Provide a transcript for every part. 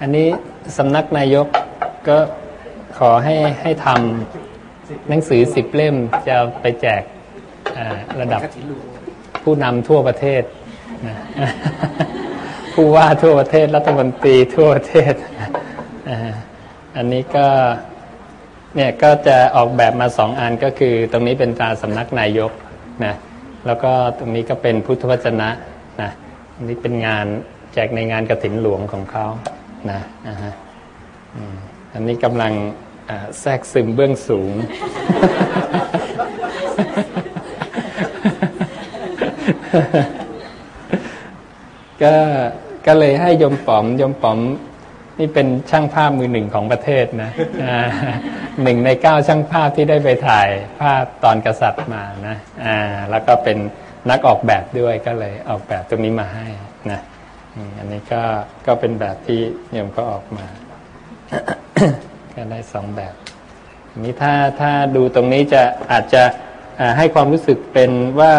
อันนี้สำนักนายกก็ขอให้ให้ทำหนังสือสิบเล่มจะไปแจกระดับผู้นำทั่วประเทศ ผู้ว่าทั่วประเทศ รัฐมนตรีทั่วประเทศ อันนี้ก็เนี่ยก็จะออกแบบมาสองอันก็คือ ตรงนี้เป็นตราสำนักนายกนะแล้วก็ตรงนี้ก็เป็นพุทธวจนะนะอันนี้เป็นงานแจกในงานกระถินหลวงของเขา นะนะฮะอันนี้กำลังแทรกซึมเบื้องสูง ก็ก็เลยให้ยมป๋อมยมป๋อม นี่เป็นช่างภาพมือหนึ่งของประเทศนะหนึ่งในเก้าช่างภาพที่ได้ไปถ่ายภาพตอนกษัตริย์มานะอ่าแล้วก็เป็นนักออกแบบด้วยก็เลยออกแบบตรงนี้มาให้นะ อันนี้ก็ก็เป็นแบบที่โยมก็ออกมา ก็ได้สองแบบนี้ถ้าถ้าดูตรงนี้จะอาจจะให้ความรู้สึกเป็นว่า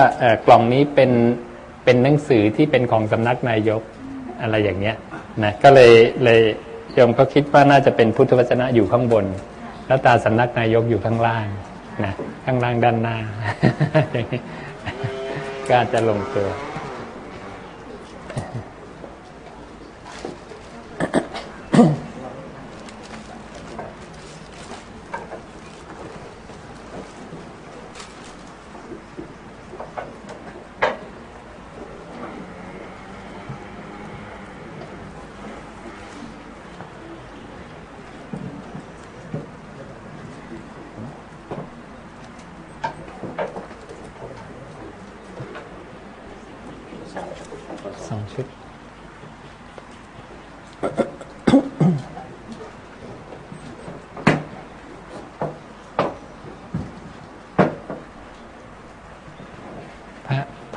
กล่องนี้เป็นเป็นหนังสือที่เป็นของสำนักนายกอะไรอย่างเนี้ยนะก็เลยเลยโยมก็คิดว่าน่าจะเป็นพุทธวจนะอยู่ข้างบน แล้วตาสำนักนายกอยู่ข้างล่างนะข้างล่างด้านหน้าก็อาจจะลงตัว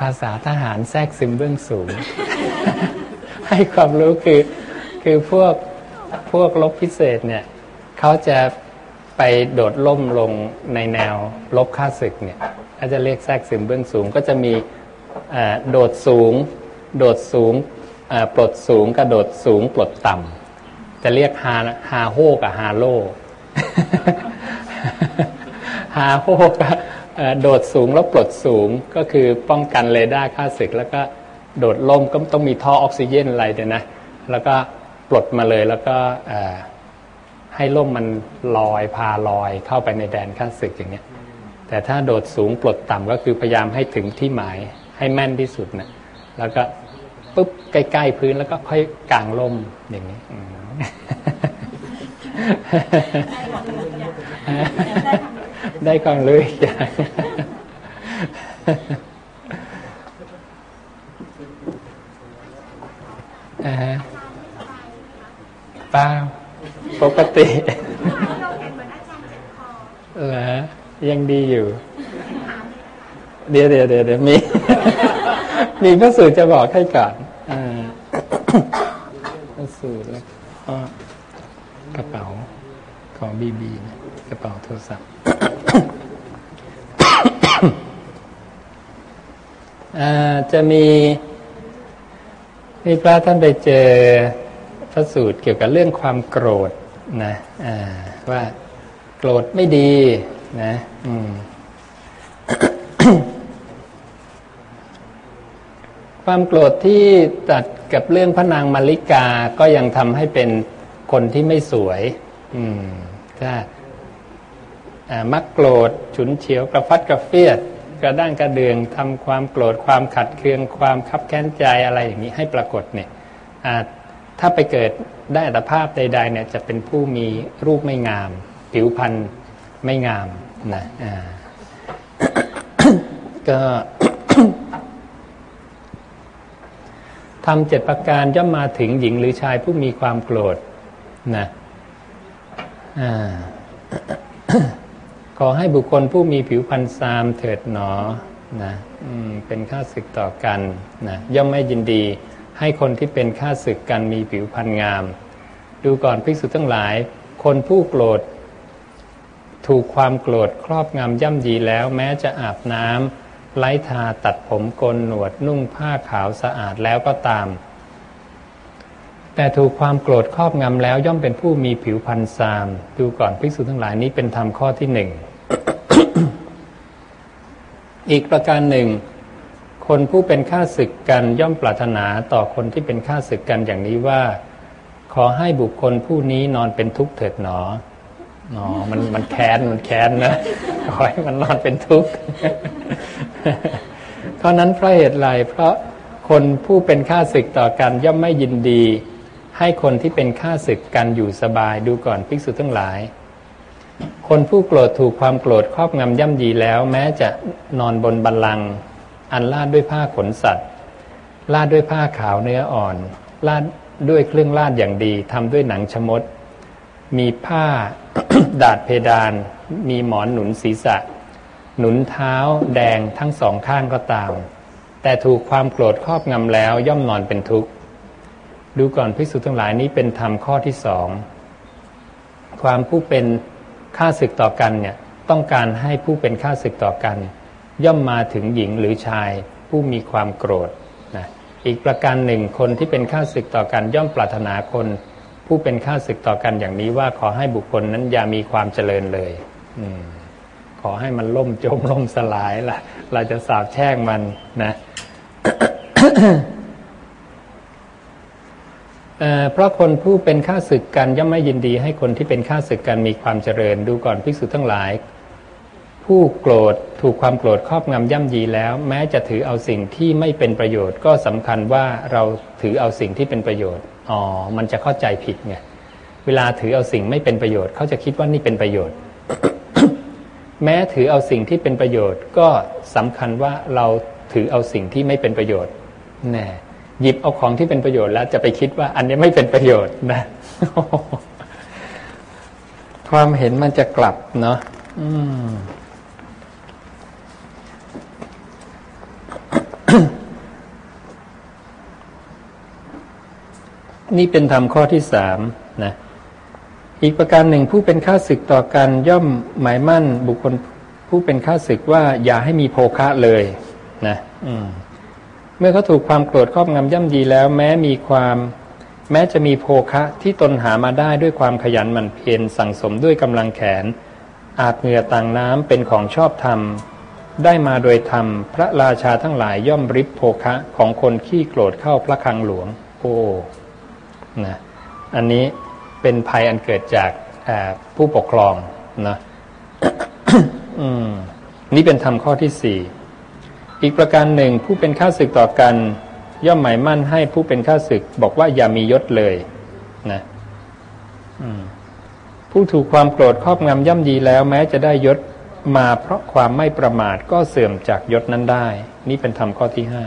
ภา ษาทหารแทรกซึมเบื้องสูง ให้ความรู้คือคือพวกพวกลบพิเศษเนี่ยเขาจะไปโดดล่มลงในแนวลบค่าศึกเนี่ยเขาจะเรียกแทรกซึมเบื้องสูงก็จะมีโดดสูง โดดสูงปลดสูงกระโดดสูงปลดต่ำจะเรียกฮาฮาโฮกับฮาโลฮาโฮกับ โดดสูงแล้วปลดสูงก็คือป้องกันเรดาร์ค่าศึก แล้วก็โดดล่มก็ต้องมีท่อออกซิเจนอะไรเดี๋ยนะ แล้วก็ปลดมาเลยแล้วก็ให้ล่มมันลอยพาลอยเข้าไปในแดนค่าศึกอย่างเนี้ยแต่ถ้าโดดสูงปลดต่ำก็คือพยายามให้ถึงที่หมายให้แม่นที่สุดนะแล้วก็ปุ๊บใกล้ๆพื้นแล้วก็ค่อยกางล่มอย่างนี้ได้ ความรู้อีกอย่างป้าปกติเหรอยังดีอยู่ เดี๋ยวเดี๋ยวเดี๋ยวมี มีพระสูตรจะบอกให้ก่อนพระสูตรแล้วก็กระเป๋าของบีบี กระเป๋าโทรศัพท์ จะมีมีพระท่านไปเจอพระสูตรเกี่ยวกับเรื่องความโกรธนะว่าโกรธไม่ดีนะความโกรธที่ตัดกับเรื่องพระนางมาริกาก็ยังทำให้เป็นคนที่ไม่สวย อืมถ้า มักโกรธฉุนเฉียวกระฟัดกระเฟียด กระด้างกระเดืองทำความโกรธความขัดเคืองความคับแค้นใจอะไรอย่างนี้ให้ปรากฏเนี่ยถ้าไปเกิดได้อัตภาพใดๆเนี่ยจะเป็นผู้มีรูปไม่งาม ผิวพรรณไม่งามนะก็ทำเจ็ดประการย่อมมาถึงหญิงหรือชายผู้มีความโกรธนะข อให้บุคคลผู้มีผิวพรรณซามเถิดหนอนะเป็นข้าศึกต่อกันนะย่อมไม่ยินดีให้คนที่เป็นข้าศึกกันมีผิวพรรณงาม ดูก่อนภิกษุทั้งหลาย คนผู้โกรธ ถูกความโกรธครอบงำย่ำยีแล้ว แม้จะอาบน้ำไล้ทาตัดผมกลหนวดนุ่งผ้าขาวสะอาดแล้วก็ตาม แต่ถูกความโกรธครอบงำแล้วย่อมเป็นผู้มีผิวพรรณซาม ดูก่อนภิกษุทั้งหลายนี้เป็นธรรมข้อที่หนึ่ง อีกประการหนึ่ง คนผู้เป็นข้าศึกกันย่อมปรารถนาต่อคนที่เป็นข้าศึกกันอย่างนี้ว่า ขอให้บุคคลผู้นี้นอนเป็นทุกข์เถิดหนอหนอมันมันแค้นมันแค้นนะขอให้มันนอนเป็นทุกข์เพราะนั้นเพราะเหตุไรเพราะคนผู้เป็นข้าศึกต่อกันย่อมไม่ยินดี ให้คนที่เป็นข้าศึกกันอยู่สบายดูก่อนภิกษุทั้งหลาย คนผู้โกรธถูกความโกรธครอบงำย่ำยีแล้ว แม้จะนอนบนบัลลังก์อันลาดด้วยผ้าขนสัตว์ลาดด้วยผ้าขาวเนื้ออ่อนลาดด้วยเครื่องลาดอย่างดีทำด้วยหนังชมด มีผ้าดาดเพดาน มีหมอนหนุนศีรษะ หนุนเท้าแดงทั้งสองข้างก็ตาม แต่ถูกความโกรธครอบงำแล้วย่อมนอนเป็นทุกข์ ดูก่อนพิสุทั้งหลายนี้เป็นธรรมข้อที่สอง ความผู้เป็น ข้าศึกต่อกันเนี่ยต้องการให้ผู้เป็นข้าศึกต่อกัน ย่อมมาถึงหญิงหรือชายผู้มีความโกรธนะอีกประการหนึ่งคนที่เป็นข้าศึกต่อกันย่อมปรารถนาคน ผู้เป็นข้าศึกต่อกันอย่างนี้ว่าขอให้บุคคลนั้นอย่ามีความเจริญเลยอขอให้มันล่มจมล่มสลายละเราจะสาบแช่งมันนะ เพราะคนผู้เป็นข้าศึกกันย่อมไม่ยินดีให้คนที่เป็นข้าศึกกันมีความเจริญดูก่อนภิกษุทั้งหลาย ผู้โกรธถูกความโกรธครอบงำย่ำยีแล้ว แม้จะถือเอาสิ่งที่ไม่เป็นประโยชน์ ก็สำคัญว่าเราถือเอาสิ่งที่เป็นประโยชน์อ๋อมันจะเข้าใจผิดไงเวลาถือเอาสิ่งไม่เป็นประโยชน์เขาจะคิดว่านี่เป็นประโยชน์ แม้ถือเอาสิ่งที่เป็นประโยชน์ ก็สำคัญว่าเราถือเอาสิ่งที่ไม่เป็นประโยชน์แน่ หยิบเอาของที่เป็นประโยชน์แล้วจะไปคิดว่า อันนี้ไม่เป็นประโยชน์นะ ความเห็นมันจะกลับเนาะนี่เป็นธรรมข้อที่สามนะ อีกประการหนึ่งผู้เป็นข้าศึกต่อกันย่อมหมายมั่นบุคคลผู้เป็นข้าศึกว่าอย่าให้มีโภคะเลย นะ อืม เมื่อเขาถูกความโกรธครอบงำย่ำยีแล้ว แม้มีความ แม้จะมีโภคะที่ตนหามาได้ด้วยความขยันหมั่นเพียรสั่งสมด้วยกำลังแขน อาบเหงื่อต่างน้ำเป็นของชอบธรรม ได้มาโดยธรรม พระราชาทั้งหลายย่อมริบโภคะของคนขี้โกรธเข้าพระคลังหลวง โอ้นะอันนี้เป็นภัยอันเกิดจากผู้ปกครองนะนี่เป็นธรรมข้อที่สี่ อีกประการหนึ่งผู้เป็นข้าศึกต่อกัน ย่อมหมายมั่นให้ผู้เป็นข้าศึกบอกว่าอย่ามียศเลยนะผู้ถูกความโกรธครอบงำย่ำยีแล้วแม้จะได้ยศมาเพราะความไม่ประมาทก็เสื่อมจากยศนั้นได้ นี่เป็นธรรมข้อที่ห้า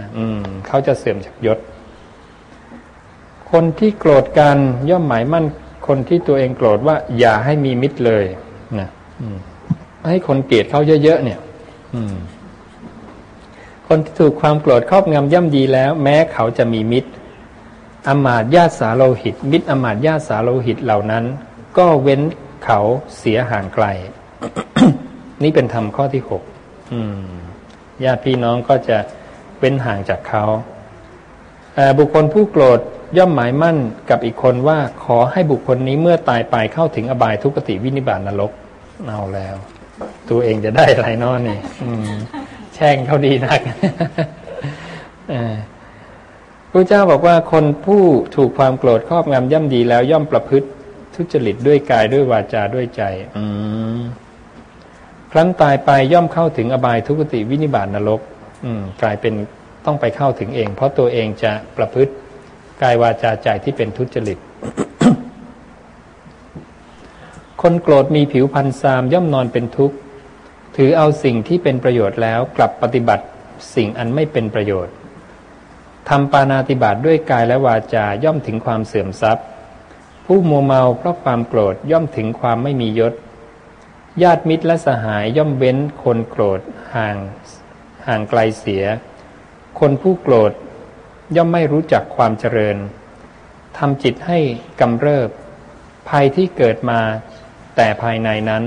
เขาจะเสื่อมจากยศ คนที่โกรธกันย่อมหมายมั่น คนที่ตัวเองโกรธว่า อย่าให้มีมิตรเลยนะให้คนเกลียดเขาเยอะๆเนี่ย อืม คนที่ถูกความโกรธครอบงำย่ำดีแล้ว แม้เขาจะมีมิตรอมาตญาติสาโลหิต มิตรอมาตญาติสาโลหิตเหล่านั้น ก็เว้นเขาเสียห่างไกล นี่เป็นธรรมข้อที่หกญาติพี่น้องก็จะเว้นห่างจากเขาบุคคลผู้โกรธย่อมหมายมั่นกับอีกคนว่าขอให้บุคคลนี้เมื่อตายไปเข้าถึงอบายทุกติวินิบาตนรกเอาแล้ว ตัวเองจะได้อะไรนอนนี่ แช่งเขาดีนักพระเจ้าบอกว่าคนผู้ถูกความโกรธครอบงำย่ำดีแล้วย่อมประพฤติทุจริตด้วยกายด้วยวาจาด้วยใจ อืครั้นตายไปย่อมเข้าถึงอบายทุกติวินิบาตนรกกลายเป็นต้องไปเข้าถึงเอง เพราะตัวเองจะประพฤติกายวาจาใจที่เป็นทุจริต คนโกรธมีผิวพันธ์ซามย่อมนอนเป็นทุกข์ ถือเอาสิ่งที่เป็นประโยชน์แล้วกลับปฏิบัติสิ่งอันไม่เป็นประโยชน์ทำปานาติบาตด้วยกายและวาจาย่อมถึงความเสื่อมทรัพย์ ผู้มัวเมาเพราะความโกรธย่อมถึงความไม่มียศ ญาติมิตรและสหายย่อมเว้นคนโกรธห่างห่างไกลเสีย คนผู้โกรธย่อมไม่รู้จักความเจริญทำจิตให้กำเริบ ภัยที่เกิดมาแต่ภายในนั้น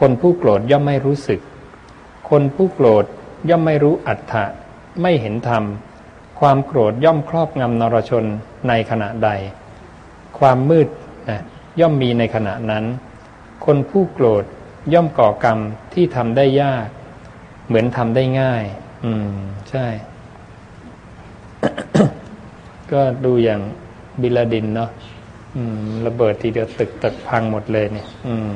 คนผู้โกรธย่อมไม่รู้สึก คนผู้โกรธย่อมไม่รู้อัตถะไม่เห็นธรรม ความโกรธย่อมครอบงำนรชนในขณะใด ความมืดนะย่อมมีในขณะนั้น คนผู้โกรธย่อมก่อกรรมที่ทำได้ยาก เหมือนทำได้ง่าย อืม ใช่ ก็ดูอย่างบิลาดินเนาะระเบิดทีเดียวตึกตึกพังหมดเลยเนี่ย อืม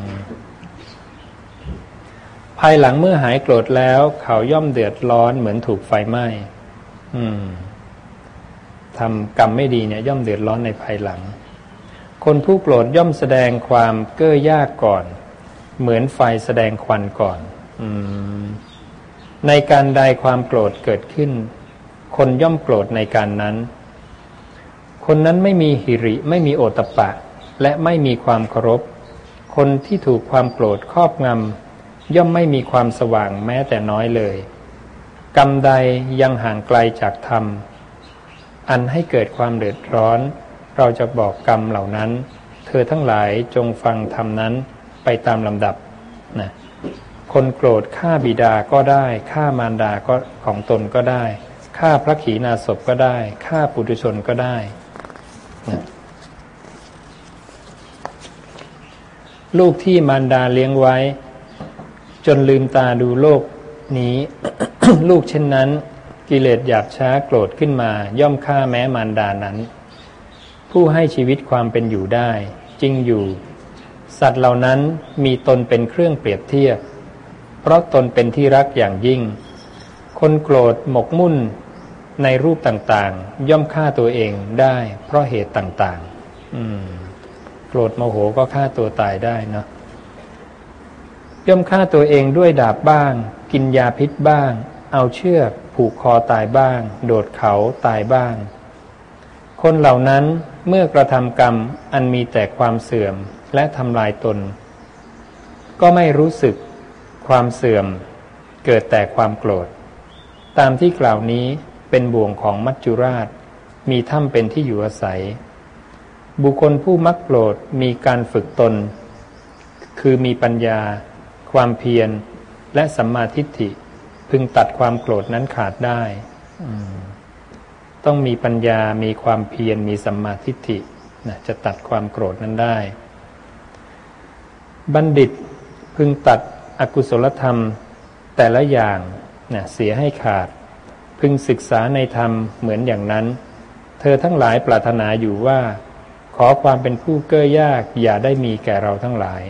ภายหลังเมื่อหายโกรธแล้ว เขาย่อมเดือดร้อนเหมือนถูกไฟไหม้ทำกรรมไม่ดีเนี่ย ย่อมเดือดร้อนในภายหลัง คนผู้โกรธย่อมแสดงความเก้อยากก่อน เหมือนไฟแสดงควันก่อนอในการใดความโกรธเกิดขึ้น คนย่อมโกรธในการนั้น คนนั้นไม่มีหิริไม่มีโอตปะ และไม่มีความเคารพ คนที่ถูกความโกรธครอบงำ ย่อมไม่มีความสว่างแม้แต่น้อยเลย กรรมใดยังห่างไกลจากธรรม อันให้เกิดความเดือดร้อน เราจะบอกกรรมเหล่านั้น เธอทั้งหลายจงฟังธรรมนั้นไปตามลำดับนะคนโกรธฆ่าบิดาก็ได้ฆ่ามารดาก็ของตนก็ได้ฆ่าพระขีณาสพก็ได้ฆ่าปุถุชนก็ได้ลูกที่มารดาเลี้ยงไว้ จนลืมตาดูโลกนี้ ลูกเช่นนั้น กิเลสหยาบช้าโกรธขึ้นมา ย่อมฆ่าแม้มารดานั้น ผู้ให้ชีวิตความเป็นอยู่ได้ จริงอยู่ สัตว์เหล่านั้นมีตนเป็นเครื่องเปรียบเทียบ เพราะตนเป็นที่รักอย่างยิ่ง คนโกรธหมกมุ่นในรูปต่างๆ ย่อมฆ่าตัวเองได้ เพราะเหตุต่างๆโกรธโมโหก็ฆ่าตัวตายได้เนาะ ย่อมฆ่าตัวเองด้วยดาบบ้าง กินยาพิษบ้าง เอาเชือกผูกคอตายบ้าง โดดเขาตายบ้าง คนเหล่านั้นเมื่อกระทำกรรมอันมีแต่ความเสื่อมและทำลายตน ก็ไม่รู้สึกความเสื่อม เกิดแต่ความโกรธ ตามที่กล่าวนี้เป็นบ่วงของมัจจุราช มีถ้ำเป็นที่อยู่อาศัย บุคคลผู้มักโกรธมีการฝึกตน คือมีปัญญา ความเพียร และสัมมาทิฏฐิ พึงตัดความโกรธนั้นขาดได้ ต้องมีปัญญามีความเพียรมีสัมมาทิฏฐินะจะตัดความโกรธนั้นได้ บัณฑิตพึงตัดอกุศลธรรมแต่ละอย่างนะเสียให้ขาด พึงศึกษาในธรรมเหมือนอย่างนั้น เธอทั้งหลายปรารถนาอยู่ว่า ขอความเป็นผู้เก้อยากอย่าได้มีแก่เราทั้งหลาย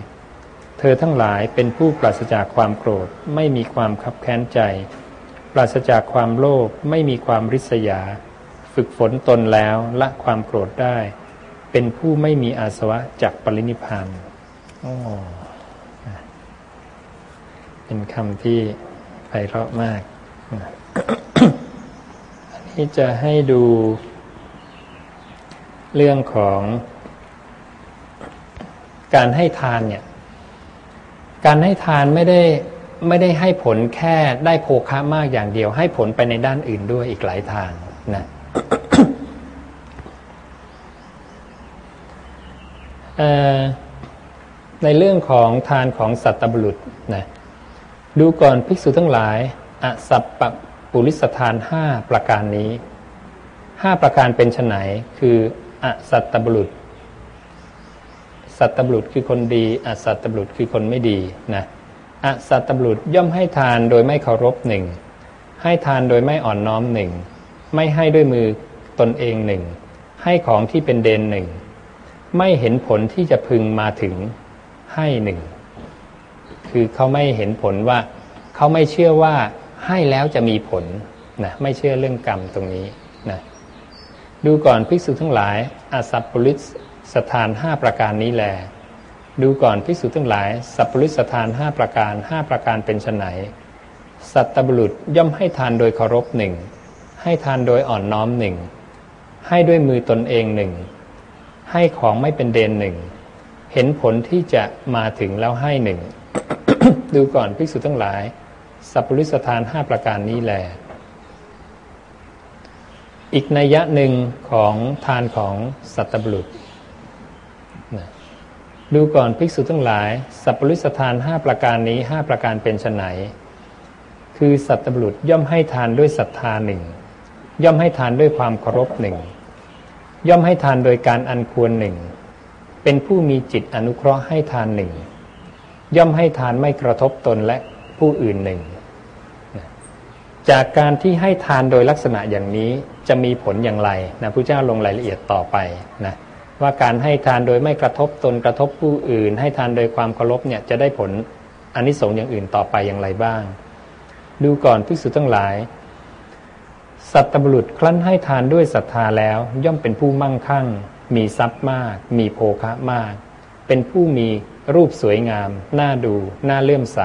เธอทั้งหลายเป็นผู้ปราศจากความโกรธไม่มีความคับแค้นใจ ปราศจากความโลภไม่มีความริษยา ฝึกฝนตนแล้วละความโกรธได้ เป็นผู้ไม่มีอาสวะจากปรินิพานเป็นคำที่ไพเราะมากที่จะให้ดูเรื่องของการให้ทานเนี่ย การให้ทานไม่ได้ไม่ได้ให้ผลแค่ได้โภคะมากอย่างเดียว ให้ผลไปในด้านอื่นด้วยอีกหลายทางนะในเรื่องของทานของสัตบุรุษนะดูก่อนภิกษุทั้งหลายอสัพปปุริสทานห้าประการนี้ห้าประการเป็นไฉนคืออสัตตบุรุษ สัตตบุรุษคือคนดีอสัตตบุรุษคือคนไม่ดีนะอสัตตบุรุษย่อมให้ทานโดยไม่เคารพหนึ่งให้ทานโดยไม่อ่อนน้อมหนึ่งไม่ให้ด้วยมือตนเองหนึ่งให้ของที่เป็นเดนหนึ่งไม่เห็นผลที่จะพึงมาถึงให้หนึ่งคือเขาไม่เห็นผลว่าเขาไม่เชื่อว่าให้แล้วจะมีผลนะไม่เชื่อเรื่องกรรมตรงนี้นะดูก่อนภิกษุทั้งหลายอาสัพปริส สถานห้าประการนี้แล ดูก่อนภิกษุทั้งหลาย สัพปริสถานห้าประการห้าประการเป็นไนสัตตบุรุษย่อมให้ทานโดยเคารพหนึ่งให้ทานโดยอ่อนน้อมหนึ่งให้ด้วยมือตนเองหนึ่งให้ของไม่เป็นเดนหนึ่งเห็นผลที่จะมาถึงแล้วให้หนึ่งดูก่อนภิกษุทั้งหลาย สัพปริสถานห้าประการนี้แหละอีกนัยยะหนึ่งของทานของสัตบุรุษ ดูก่อนภิกษุทั้งหลาย สัพปริสทานห้าประการนี้ห้าประการเป็นไนคือสัตบุรุษย่อมให้ทานด้วยศรัทธาหนึ่งย่อมให้ทานด้วยความเคารพหนึ่งย่อมให้ทานโดยการอันควรหนึ่งเป็นผู้มีจิตอนุเคราะห์ให้ทานหนึ่งย่อมให้ทานไม่กระทบตนและผู้อื่นหนึ่งจากการที่ให้ทานโดยลักษณะอย่างนี้จะมีผลอย่างไรนะพระเจ้าลงรายละเอียดต่อไปนะ ว่าการให้ทานโดยไม่กระทบตนกระทบผู้อื่น ให้ทานโดยความเคารพเนี่ยจะได้ผลอนนิสงส์อย่างอื่นต่อไปอย่างไรบ้าง ดูก่อนภิกษุทั้งหลาย สัตบุรุษครั้นให้ทานด้วยศรัทธาแล้ว ย่อมเป็นผู้มั่งคั่ง มีทรัพย์มาก มีโภคะมาก เป็นผู้มีรูปสวยงาม น่าดูน่าเลื่อมใส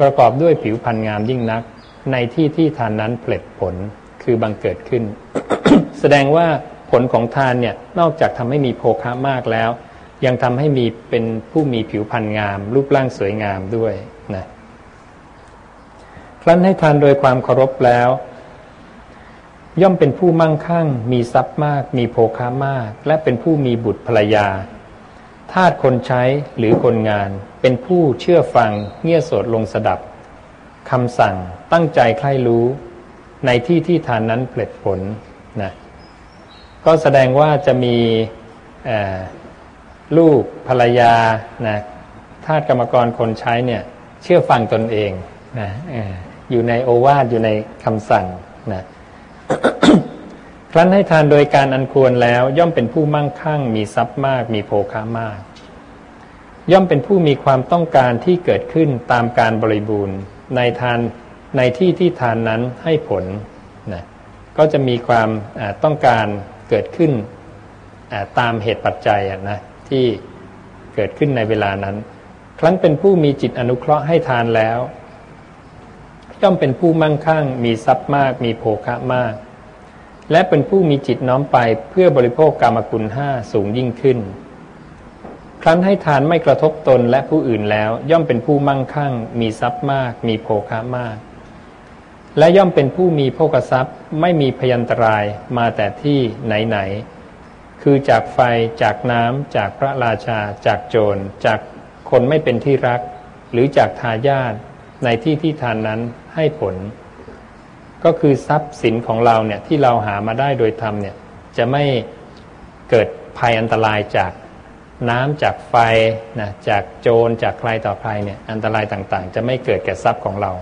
ประกอบด้วยผิวพรรณงามยิ่งนัก ในที่ที่ทานนั้นเผลดผลคือบังเกิดขึ้น แสดงว่า ลของทานเนี่ยนอกจากทำให้มีโภคะมากแล้ว ยังทำให้มีเป็นผู้มีผิวพรรณงาม รูปร่างสวยงามด้วยนะครั้นให้ทานโดยความเคารพแล้ว ย่อมเป็นผู้มั่งคั่ง มีทรัพย์มาก มีโภคะมาก และเป็นผู้มีบุตรภรรยาทาสคนใช้หรือคนงาน เป็นผู้เชื่อฟัง เงี่ยโสดลงสดับคำสั่งตั้งใจใคร่รู้ ในที่ที่ทานนั้นเปลิดผลนะ ก็แสดงว่าจะมีลูกภรรยานะทาสกรรมกรคนใช้เนี่ยเชื่อฟังตนเองนะอยู่ในโอวาทอยู่ในคำสั่งนะครั้นให้ทานโดยการอันควรแล้ว ย่อมเป็นผู้มั่งคั่ง มีทรัพย์มาก มีโภคามาก ย่อมเป็นผู้มีความต้องการที่เกิดขึ้นตามการบริบูรณ์ ในทานในที่ที่ทานนั้นให้ผลนะก็จะมีความต้องการ เกิดขึ้นตามเหตุปัจจัยนะที่เกิดขึ้นในเวลานั้น ครั้นเป็นผู้มีจิตอนุเคราะห์ให้ทานแล้ว ย่อมเป็นผู้มั่งคั่ง มีทรัพย์มาก มีโภคะมาก และเป็นผู้มีจิตน้อมไปเพื่อบริโภคกรรมคุณห้าสูงยิ่งขึ้น ครั้นให้ทานไม่กระทบตนและผู้อื่นแล้ว ย่อมเป็นผู้มั่งคั่ง มีทรัพย์มาก มีโภคะมาก และย่อมเป็นผู้มีโภคทรัพย์ไม่มีพยันตรายมาแต่ที่ไหนๆ คือจากไฟจากน้ำจากพระราชา จากโจร จากคนไม่เป็นที่รัก หรือจากทายาทในที่ที่ทานนั้นให้ผล ก็คือทรัพย์สินของเราเนี่ยที่เราหามาได้โดยธรรมเนี่ยจะไม่เกิดภัยอันตรายจากน้ำจากไฟนะจากโจรจากใครต่อใครเนี่ยอันตรายต่างๆ จะไม่เกิดแก่ทรัพย์ของเรา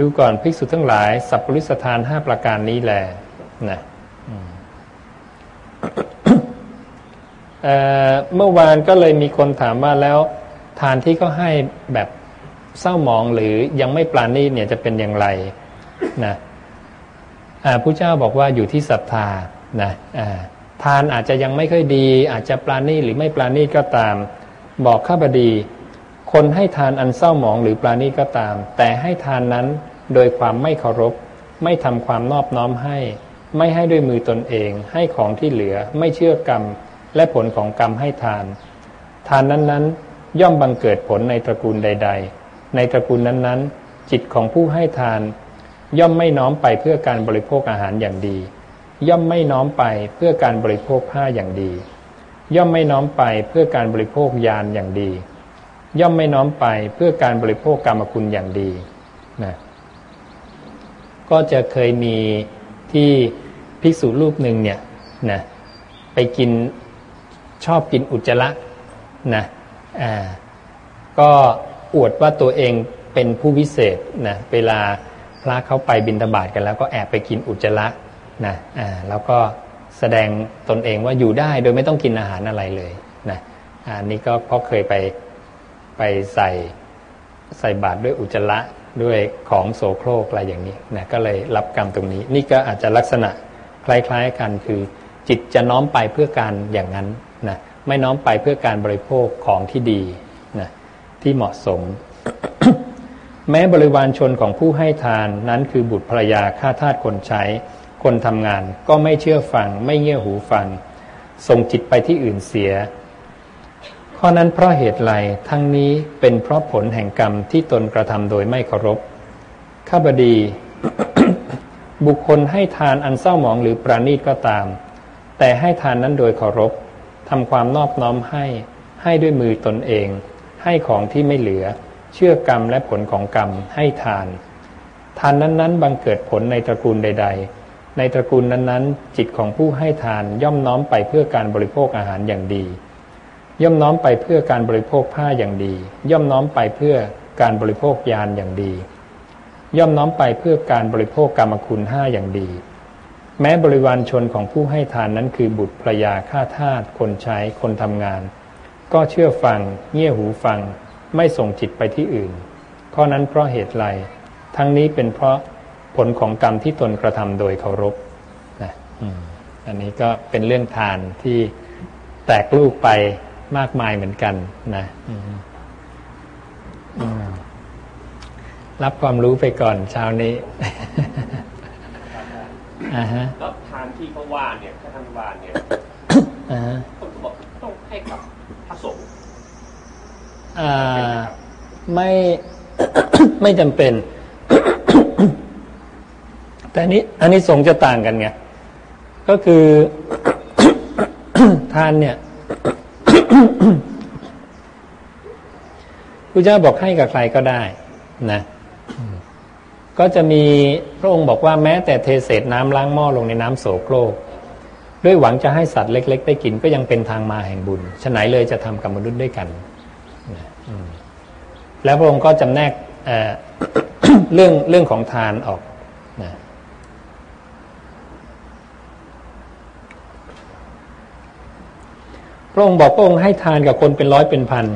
ดูก่อนภิกษุทั้งหลาย สัพปริสทานห้าประการนี้แหละนะเเมื่อวานก็เลยมีคนถามว่าแล้ว ทานที่เขาให้แบบเศร้าหมองหรือยังไม่ปราณีเนี่ยจะเป็นอย่างไรนะผู้เจ้าบอกว่าอยู่ที่ศรัทธานะทานอาจจะยังไม่ค่อยดี อาจจะปราณีหรือไม่ปราณีก็ตาม บอกข้าบดี คนให้ทานอันเศร้าหมองหรือปราณีก็ตาม แต่ให้ทานนั้นโดยความไม่เคารพ ไม่ทำความนอบน้อมให้ ไม่ให้ด้วยมือตนเอง ให้ของที่เหลือไม่เชื่อกรรม และผลของกรรมให้ทาน ทานนั้นๆ ย่อมบังเกิดผลในตระกูลใด ๆ ในตระกูลนั้นๆ จิตของผู้ให้ทาน ย่อมไม่น้อมไปเพื่อการบริโภคอาหารอย่างดี ย่อมไม่น้อมไปเพื่อการบริโภคผ้าอย่างดี ย่อมไม่น้อมไปเพื่อการบริโภคยานอย่างดี ย่อมไม่น้อมไปเพื่อการบริโภคกรรมคุณอย่างดีนะก็จะเคยมีที่ภิกษุรูปหนึ่งเนี่ยนะไปกินชอบกินอุจจาระนะอ่าก็อวดว่าตัวเองเป็นผู้วิเศษนะเวลาพระเขาไปบินตบาทกันแล้วก็แอบไปกินอุจจาระนะอ่าแล้วก็แสดงตนเองว่าอยู่ได้โดยไม่ต้องกินอาหารอะไรเลยนะอันนี้ก็เพราะเคยไป ไปใส่ใส่บาตรด้วยอุจจาระด้วยของโสโครกอะไรอย่างนี้นะก็เลยรับกรรมตรงนี้ นี่ก็อาจจะลักษณะคล้ายๆกันคือ จิตจะน้อมไปเพื่อการอย่างนั้นนะไม่น้อมไปเพื่อการบริโภคของที่ดีนะที่เหมาะสม แม้บริวารชนของผู้ให้ทานนั้นคือบุตรภรรยาข้าทาสคนใช้ คนทำงานก็ไม่เชื่อฟัง ไม่เงี่ยหูฟังส่งจิตไปที่อื่นเสีย ข้อนั้นเพราะเหตุไรทั้งนี้เป็นเพราะผลแห่งกรรมที่ตนกระทำโดยไม่เคารพ ข้าบดี บุคคลให้ทานอันเศร้าหมองหรือปราณีตก็ตาม แต่ให้ทานนั้นโดยเคารพทำความนอบน้อมให้ ให้ด้วยมือตนเอง ให้ของที่ไม่เหลือ เชื่อกรรมและผลของกรรมให้ทาน ทานนั้นๆบังเกิดผลในตระกูลใด ๆ ในตระกูลนั้นๆ จิตของผู้ให้ทานย่อมน้อมไปเพื่อการบริโภคอาหารอย่างดี ย่อมน้อมไปเพื่อการบริโภคผ้าอย่างดี ย่อมน้อมไปเพื่อการบริโภคยานอย่างดี ย่อมน้อมไปเพื่อการบริโภคกรรมคุณห้าอย่างดี แม้บริวารชนของผู้ให้ทานนั้นคือบุตรภรยาข้าทาสคนใช้คนทำงาน ก็เชื่อฟังเงี่ยหูฟัง ไม่ส่งจิตไปที่อื่น ข้อนั้นเพราะเหตุไรทั้งนี้เป็นเพราะผลของกรรมที่ตนกระทำโดยเคารพนะอันนี้ก็เป็นเรื่องทานที่แตกลูกไป มากมายเหมือนกันนะรับความรู้ไปก่อนเช้านี้อ่าฮะแล้วทานที่เขาว่าเนี่ยถ้าท่านว่าเนี่ยอ่าฮะต้องบอกต้องให้กับพระสงฆ์อ่าไม่ไม่จำเป็น แต่นี้อันนี้สงจะต่างกันไง ก็คือทานเนี่ย พระเจ้าบอกให้กับใครก็ได้นะก็จะมีพระองค์บอกว่าแม้แต่เทเศษน้ำล้างหม้อลงในน้ำโสโครกด้วยหวังจะให้สัตว์เล็ก ๆ ได้กินก็ยังเป็นทางมาแห่งบุญฉะไหนเลยจะทำกับมนุษย์ด้วยกันแล้วพระองค์ก็จำแนกเเรื่องเรื่องของทานออกนะ ระองค์บอกพระองค์ให้ทานกับคนเป็นร้อยเป็นพัน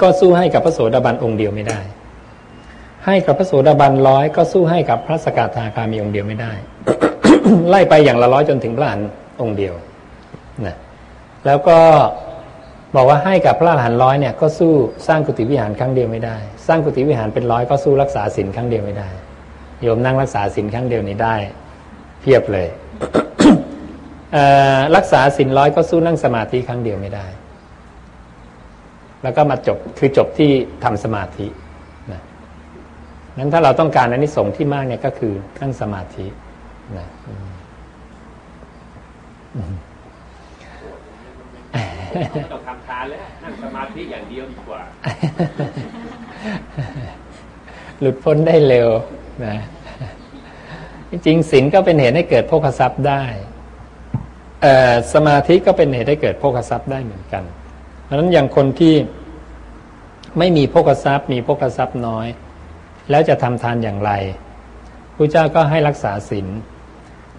ก็สู้ให้กับพระโสดาบันองค์เดียวไม่ได้ ให้กับพระโสดาบันร้อยก็สู้ให้กับพระสกทาคามีองค์เดียวไม่ได้ ไล่ไปอย่างละร้อยจนถึงพระอรหันต์องค์เดียวนะแล้วก็บอกว่าให้กับพระอรหันต์ร้อยเนี่ยก็สู้สร้างกุฏิวิหารครั้งเดียวไม่ได้ สร้างกุฏิวิหารเป็นร้อยก็สู้รักษาศีลครั้งเดียวไม่ได้โยมนั่งรักษาศีลครั้งเดียวนี้ได้ เพียบเลย รักษาศีลร้อยก็สู้นั่งสมาธิครั้งเดียวไม่ได้ แล้วก็มาจบคือจบที่ทำสมาธินั้นถ้าเราต้องการอนิสงส์ที่มากเนี่ยก็คือนั่งสมาธินะต้องทำทานแล้วนั่งสมาธิอย่างเดียวดีกว่า หลุดพ้นได้เร็วนะจริงศีลก็เป็นเหตุให้เกิดโภคทรัพย์ได้ สมาธิก็เป็นเหตุให้เกิดโภคทรัพย์ได้เหมือนกันเพราะนั้นอย่างคนที่ไม่มีโภคทรัพย์ มีโภคทรัพย์น้อย แล้วจะทำทานอย่างไรพระเจ้าก็ให้รักษาศีล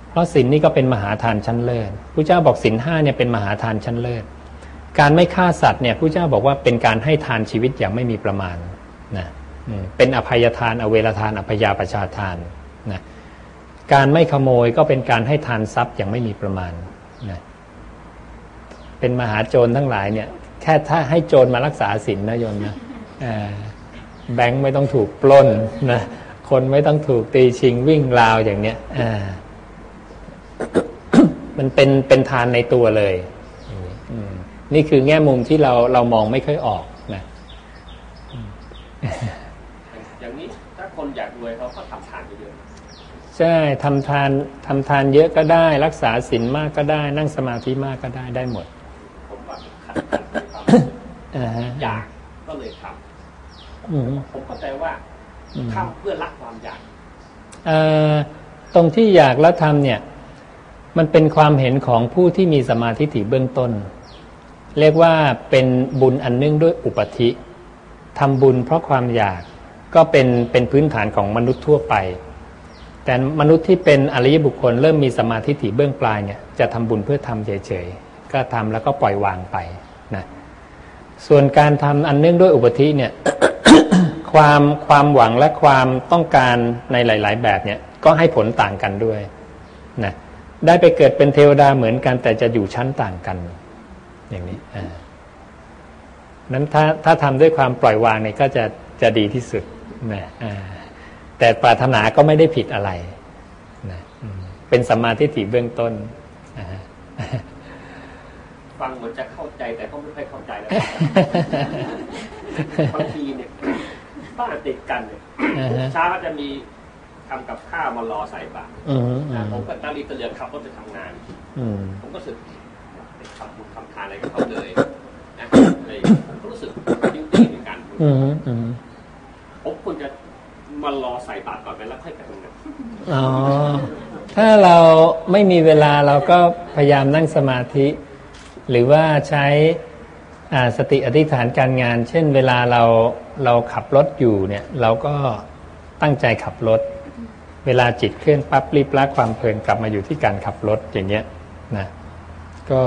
เพราะศีลนี่ก็เป็นมหาทานชั้นเลิศพระเจ้าบอกศีลห้าเนี่ยเป็นมหาทานชั้นเลิศการไม่ฆ่าสัตว์เนี่ยพระเจ้าบอกว่าเป็นการให้ทานชีวิตอย่างไม่มีประมาณนะเป็นอภัยทานอเวรทานอภยาประชาทานนะการไม่ขโมยก็เป็นการให้ทานทรัพย์อย่างไม่มีประมาณ นะเป็นมหาโจรทั้งหลายเนี่ย แค่ถ้าให้โจรมารักษาศีลนะโยมนะแบงค์ไม่ต้องถูกปล้นนะคนไม่ต้องถูกตีชิงวิ่งราวอย่างเนี้ยมันเป็นเป็นทานในตัวเลยนี่คือแง่มุมที่เราเรามองไม่ค่อยออกนะอย่างนี้ถ้าคนอยากรวยเขาก็ทำทานเยอะ ใช่ทำทานทำทานเยอะก็ได้ รักษาศีลมากก็ได้ นั่งสมาธิมากก็ได้ได้หมด ผมว่าขัดขัดอยากก็เลยทำผมเข้าใจว่าทำเพื่อละความอยากตรงที่อยากแล้วทำเนี่ย มันเป็นความเห็นของผู้ที่มีสมาธิถิเบื้องต้น เรียกว่าเป็นบุญอันเนื่องด้วยอุปธิทำบุญเพราะความอยากก็เป็นเป็นพื้นฐานของมนุษย์ทั่วไป แต่มนุษย์ที่เป็นอริยบุคคล เริ่มมีสมาธิถิเบื้องปลายเนี่ยจะทำบุญเพื่อทำเฉยๆก็ทำแล้วก็ปล่อยวางไปนะส่วนการทำอันเนื่องด้วยอุปธิเนี่ยความความหวังและความต้องการในหลาย ๆ แบบเนี่ยก็ให้ผลต่างกันด้วยนะได้ไปเกิดเป็นเทวดาเหมือนกัน แต่จะอยู่ชั้นต่างกัน อย่างนี้อ่านั้นถ้าถ้าทำด้วยความปล่อยวางเนี่ยก็จะจะดีที่สุดนะอ่า แต่ปรารถนาก็ไม่ได้ผิดอะไรนะเป็นสัมมาทิฏฐิเบื้องต้นฟังเหมือนจะเข้าใจแต่ก็ไม่ค่อยเข้าใจแล้วบางทีเนี่ยบ้านติดกันเนี่ยเช้าก็จะมีทำกับข้าวมารอใส่บาตรผมก็ตั้งรีตเรือนขับรถไปทำงานผมก็รู้สึกทำบุญทำทานอะไรกับเขาเลยนะเลยผมก็รู้สึกยิ่งตีในการผมควรจะ มารอใส่บาตรก่อนไปแล้วค่อยไปทำงานอ๋อ ถ้าเราไม่มีเวลาเราก็พยายามนั่งสมาธิ หรือว่าใช้สติอธิษฐานการงาน เช่น เวลาเราเราขับรถอยู่เนี่ยเราก็ตั้งใจขับรถ เวลาจิตเคลื่อนปั๊บรีบละความเพลินกลับมาอยู่ที่การขับรถอย่างเงี้ยนะก็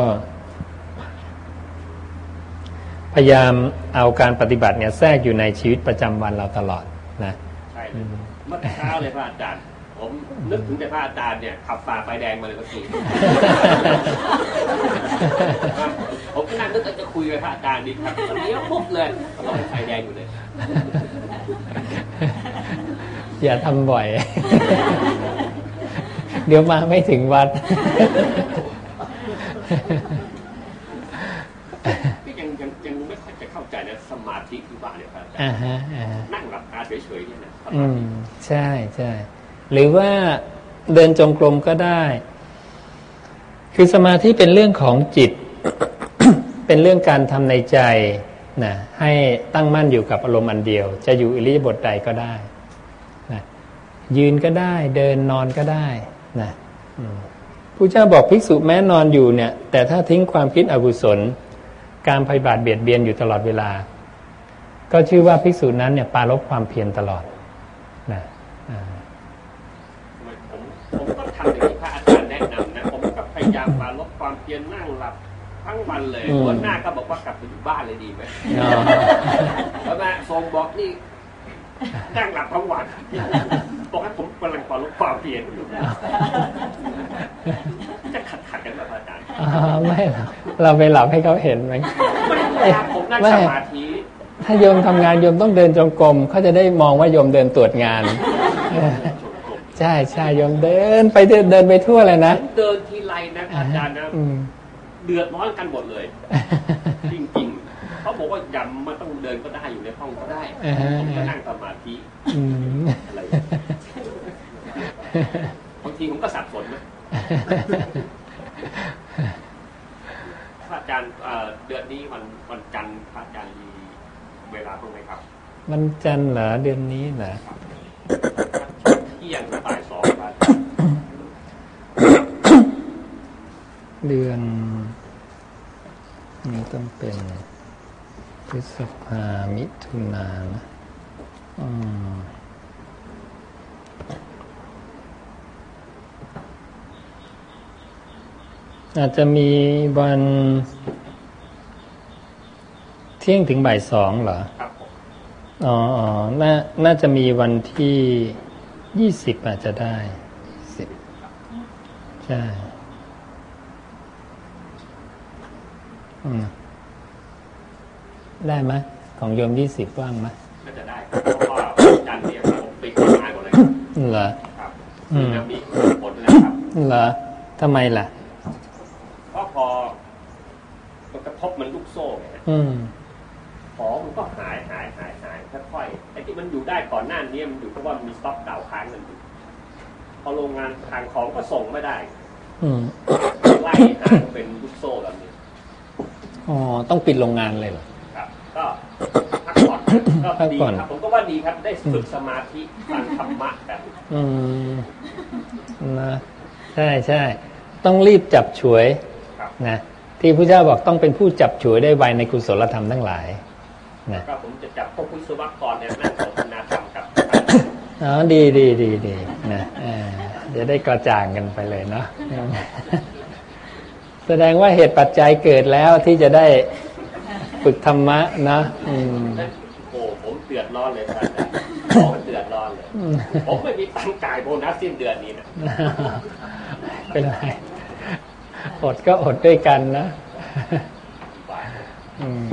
พยายามเอาการปฏิบัติเนี่ยแทรกอยู่ในชีวิตประจำวันเราตลอด เมื่อเช้าเลยพระอาจารย์ ผมนึกถึงแต่พระอาจารย์เนี่ยขับฝ่าไฟแดงมาเลยเมื่อกี้ผมก็นั่งนึกจะคุยกับพระอาจารย์ดีครับตอนนี้ปุ๊บเลยเราไฟแดงอยู่เลยอย่าทำบ่อย เดี๋ยวมาไม่ถึงวัดยังยังยังไม่ค่อยจะเข้าใจนะสมาธิคือว่าเนี่ยครับนั่งหลับตาเฉยๆเนี่ยนะ อืม ใช่ใช่หรือว่าเดินจงกรมก็ได้ คือสมาธิเป็นเรื่องของจิต เป็นเรื่องการทำในใจนะให้ตั้งมั่นอยู่กับอารมณ์อันเดียว จะอยู่อิริยาบถใดก็ได้นะยืนก็ได้ เดินนอนก็ได้นะผู้เจ้าบอกภิกษุแม้นอนอยู่เนี่ย แต่ถ้าทิ้งความคิดอกุศล การพยาบาทเบียดเบียนอยู่ตลอดเวลา ก็ชื่อว่าภิกษุนั้นเนี่ยปาลบความเพียรตลอดนะผมก็ทำอย่างที่พระอาจารย์แนะนำนะ ผมก็พ ยายามมาลดความเพียรนั่งหลับทั้งวันเลยหัวหน้าก็บอกว่ากลับไปอยู่บ้านเลยดีไหมแล้วแม่ทรงบอกนี่นั่งหลับทั้งวันบอกให้ผมกำลังปลดความเพียรอยู่จะขัดขัดกันแบบอาจารย์ไม่เราไปหลับให้เขาเห็นไหมผมนั่งสมาธิถ้าโยมทำงานโยมต้องเดินจงกรมเขาจะได้มองว่าโยมเดินตรวจงาน ใช่ใช่ยมเดินไปเดินเดินไปทั่วเลยนะเดินทีไรนะอาจารย์นะเดือดร้อนกันหมดเลย จริงๆเขาบอกว่าย้ำมันต้องเดินก็ได้อยู่ในห้องก็ได้ผมก็นั่งสมาธิอะไรบางทีผมก็สับสนนะพระอาจารย์เดือนนี้วันวันจันทร์พระอาจารย์มีเวลาตรงไหนครับ วันจันทร์เหรอเดือนนี้เหรอ ที่ยังบ่ายสองเดือนนี้ต้องเป็นพฤษภามิถุนานอาจจะมีวันเที่ยงถึงบ่ายสองเหรออ๋อ น่า น่าจะมีวันที่ ยี่สิบอาจจะได้สิบใช่ได้ไหมของโยมยี่สิบว่างไหมก็จะได้เพราะว่าจันเนี่ยผมปิดงานหมดเลยเหรอครับอืมมีผลนะครับเหรอทำไมล่ะเพราะพอมันกระทบมันลูกโซ่ไงอืมของมันก็หายหายหายหายค่อยๆไอ้ ที่มันอยู่ได้ก่อนหน้านี้มันอยู่เพราะว่ามีสต็อกเก่าค้างกันอยู่พอโรงงานทางของก็ส่งไม่ได้ไล่หางเป็นลูกโซ่แบบนี้อ๋อต้องปิดโรงงานเลยเหรอครับ ก็พักผ่อนก็ดีครับผมก็ว่าดีครับได้ฝึกสมาธิฟังธรรมะแบบอืมนะใช่ใช่ต้องรีบจับฉวยนะที่พระเจ้าบอกต้องเป็นผู้จับฉวยได้ไวในกุศลธรรมทั้งหลาย นะก็ผมจะจับพวกวิศวกรเนี่ยนั่งสนทนาธรรมกับอ๋อดีดีดีดีนะจะได้กระจ่างกันไปเลยเนาะแสดงว่าเหตุปัจจัยเกิดแล้วที่จะได้ฝึกธรรมะนะอืมโอ้ผมเดือดร้อนเลยครับผมเดือดร้อนเลย ผมไม่มีตังจ่ายโบนัสสิ้นเดือนนี้นะเป็นไรอดก็อดด้วยกันนะอืม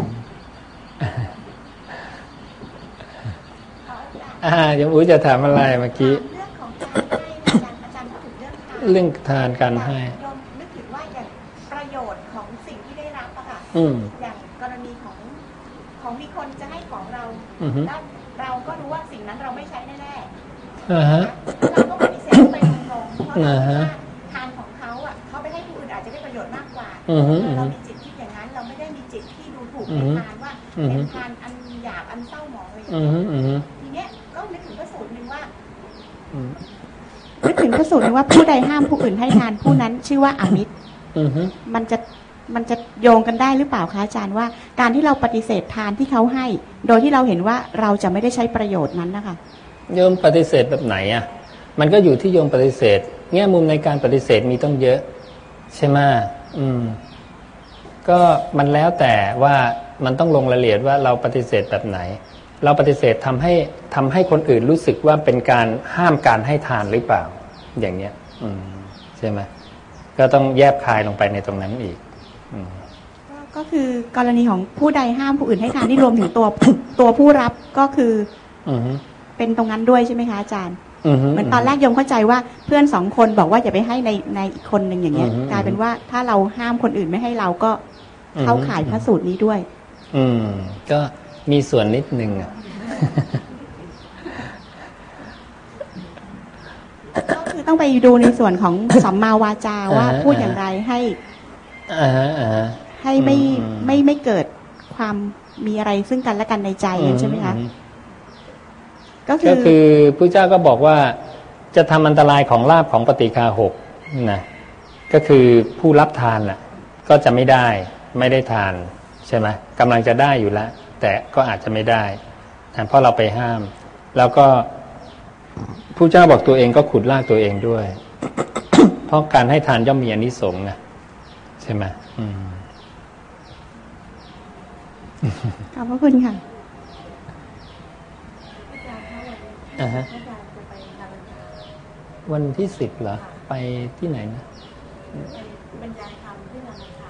อ่ายังอุ้ยจะถามอะไรเมื่อกี้เรื่องทานการให้นึกถึงว่าอย่างประโยชน์ของสิ่งที่ได้รับอะค่ะอย่างกรณีของของมีคนจะให้ของเราแล้วเราก็รู้ว่าสิ่งนั้นเราไม่ใช้แน่ๆเราก็ปฏิเสธไปตรงๆเพราะว่าทานของเขาอะเขาไปให้ผู้อื่นอาจจะได้ประโยชน์มากกว่าเรามีจิตที่อย่างนั้น เราไม่ได้มีจิตที่ดูถูกในทานว่าเป็นทานอันหยาบอันเศร้าหมองอะไรอย่างเงี้ยทีเนี้ยก็ นึกถึงพระสูตรหนึ่งว่าถึงพระสูตรว่าผู้ใดห้ามผู้อื่นให้ทานผู้นั้นชื่อว่าอามิตรมันจะมันจะโยงกันได้หรือเปล่าคะอาจารย์ว่า การที่เราปฏิเสธทานที่เขาให้ โดยที่เราเห็นว่าเราจะไม่ได้ใช้ประโยชน์นั้นนะคะโยมปฏิเสธแบบไหนอะ มันก็อยู่ที่โยมปฏิเสธ แง่มุมในการปฏิเสธมีต้องเยอะ ใช่ไหมอืม ก็มันแล้วแต่ว่ามันต้องลงรายละเอียดว่าเราปฏิเสธแบบไหน เราปฏิเสธทำให้ทำให้คนอื่นรู้สึกว่าเป็นการห้ามการให้ทานหรือเปล่า อย่างเนี้ย อืมใช่ไหมก็ต้องแยบคายลงไปในตรงนั้นอีกก็คือกรณีของผู้ใดห้ามผู้อื่นให้ทานที่รวมถึงตัวตัวผู้รับก็คือเป็นตรงนั้นด้วยใช่ไหมคะอาจารย์เหมือนตอนแรกยมเข้าใจว่าเพื่อนสองคนบอกว่าอย่าไปให้ในในอีกคนหนึ่งอย่างเงี้ยกลายเป็นว่าถ้าเราห้ามคนอื่นไม่ให้เราก็เข้าข่ายพระสูตรนี้ด้วย อืมก็ มีส่วนนิดนึงอะก็คือต้องไปดูในส่วนของสัมมาวาจาว่าพูดอย่างไรให้ให้ไม่ไม่ไม่เกิดความมีอะไรซึ่งกันและกันในใจใช่ไหมคะก็คือพระเจ้าก็บอกว่าจะทำอันตรายของลาบของปฏิคาหกนะก็คือผู้รับทานล่ะก็จะไม่ได้ไม่ได้ทานใช่ไหมกำลังจะได้อยู่แล้ว แต่ก็อาจจะไม่ได้เพราะเราไปห้าม แล้วก็ผู้เจ้าบอกตัวเองก็ขุดลากตัวเองด้วย เพราะการให้ทานย่อมมีอนิสงส์ไงใช่ไหมขอบพระคุณค่ะอ่าฮะวันที่สิบเหรอ ไปที่ไหนนะบรรยายธรรมที่นานาชา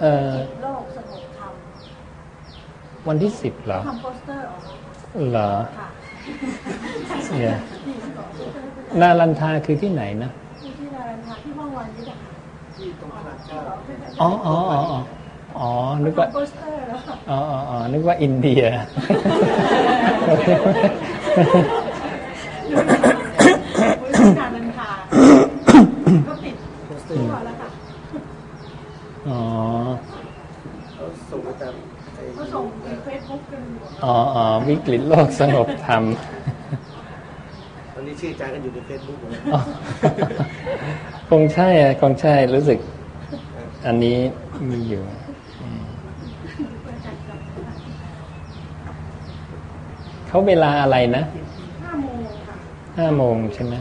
เออโลกสงบธรรม วันที่สิบเหรอทำโปสเตอร์ออกเหรอเนี่ยนาลันทาคือที่ไหนนะที่นาลันทาที่ว่างวันนี้แหละที่ตรงพระเจ้าอ๋ออ๋ออ๋ออ๋อ นึกว่าอ๋ออ๋อนึกว่าอินเดียการนันทาก็ปิดทุกวันแล้วค่ะอ๋อเขาส่งอาเขาส่งเฟซบุ๊กกัน อ๋ออ๋อวิกฤตโลกสงบธรรมตอนนี้ชื่อใจกันอยู่ในเฟซบุ๊กเลยคงใช่อะคงใช่รู้สึก อันนี้มีอยู่เขาเวลาอะไรนะห้าโมงค่ะห้าโมงใช่ไหม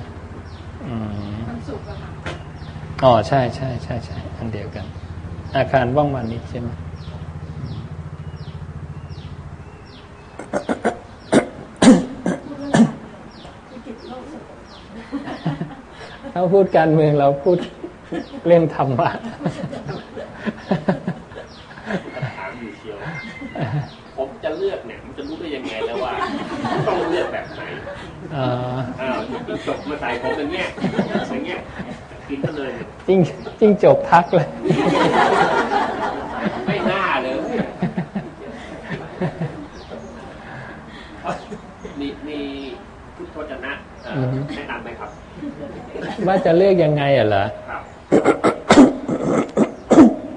อืมวันศุกร์อะค่ะอ๋อใช่ใช่ใช่ใช่อันเดียวกัน อาคารว่องวันนี้ใช่ไหม เราพูดการเมืองเราพูดเรื่องธรรมะถามอยู่เชียวผมจะเลือกเนี่ยมันจะรู้ได้ยังไงแล้วว่า ต้องเลือกแบบไหนอ่าจบมาใส่ผมอย่างเงี้ยอย่างเงี้ยกินก็เลยจริงจริงจบทักเลย ไม่น่าเลยมีมีพุทธวจนะแนะนำไหมครับ ว่าจะเลือกยังไงอะเหรอ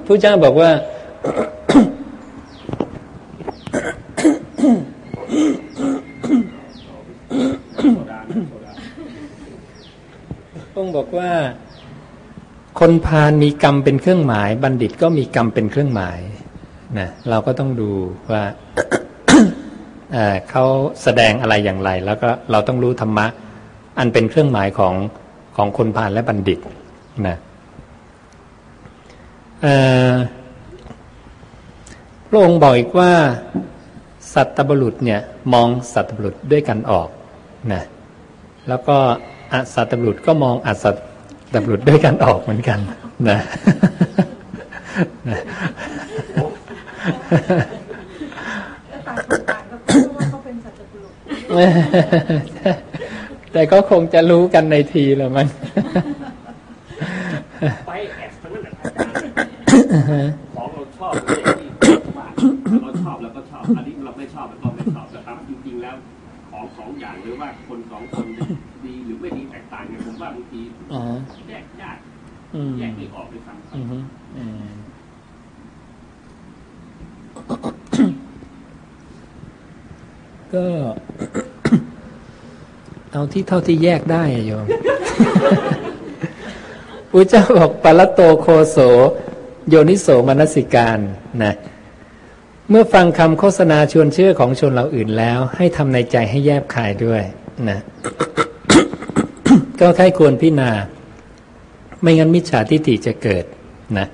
ผู้เจ้าบอกว่าพงบอกว่า คนพาลมีกรรมเป็นเครื่องหมาย บัณฑิตก็มีกรรมเป็นเครื่องหมายนะเราก็ต้องดูว่าเขาแสดงอะไรอย่างไร แล้วก็เราต้องรู้ธรรมะ อันเป็นเครื่องหมายของ ของคนพาลและบัณฑิตนะพระองค์บอกอีกว่า สัตบุรุษเนี่ยมองสัตบุรุษด้วยกันออกนะแล้วก็อสัตบุรุษก็มองอสัตบุรุษด้วยกันออกเหมือนกันนะ แต่ก็คงจะรู้กันในทีแล้วมันไปแอบทั้งนั้นของเราชอบเราชอบแล้วก็ชอบ อันนี้เราไม่ชอบแล้วก็ไม่ชอบแต่ตามจริงๆแล้วของสองอย่างหรือว่าคนสองคนดีหรือไม่ดีแตกต่างกันผมว่าบางทีแยกยากแยกไม่ออกด้วยซ้ำก็ เอาที่เท่าที่แยกได้โยมอุเจ้าบอกปลโตโคโส โยนิโสมนสิการนะเมื่อฟังคำโฆษณาชวนเชื่อของชนเราอื่นแล้ว ให้ทำในใจให้แยบคายด้วยนะก็ใครควรพิจารณา ไม่งั้นมิจฉาทิฏฐิจะเกิดนะ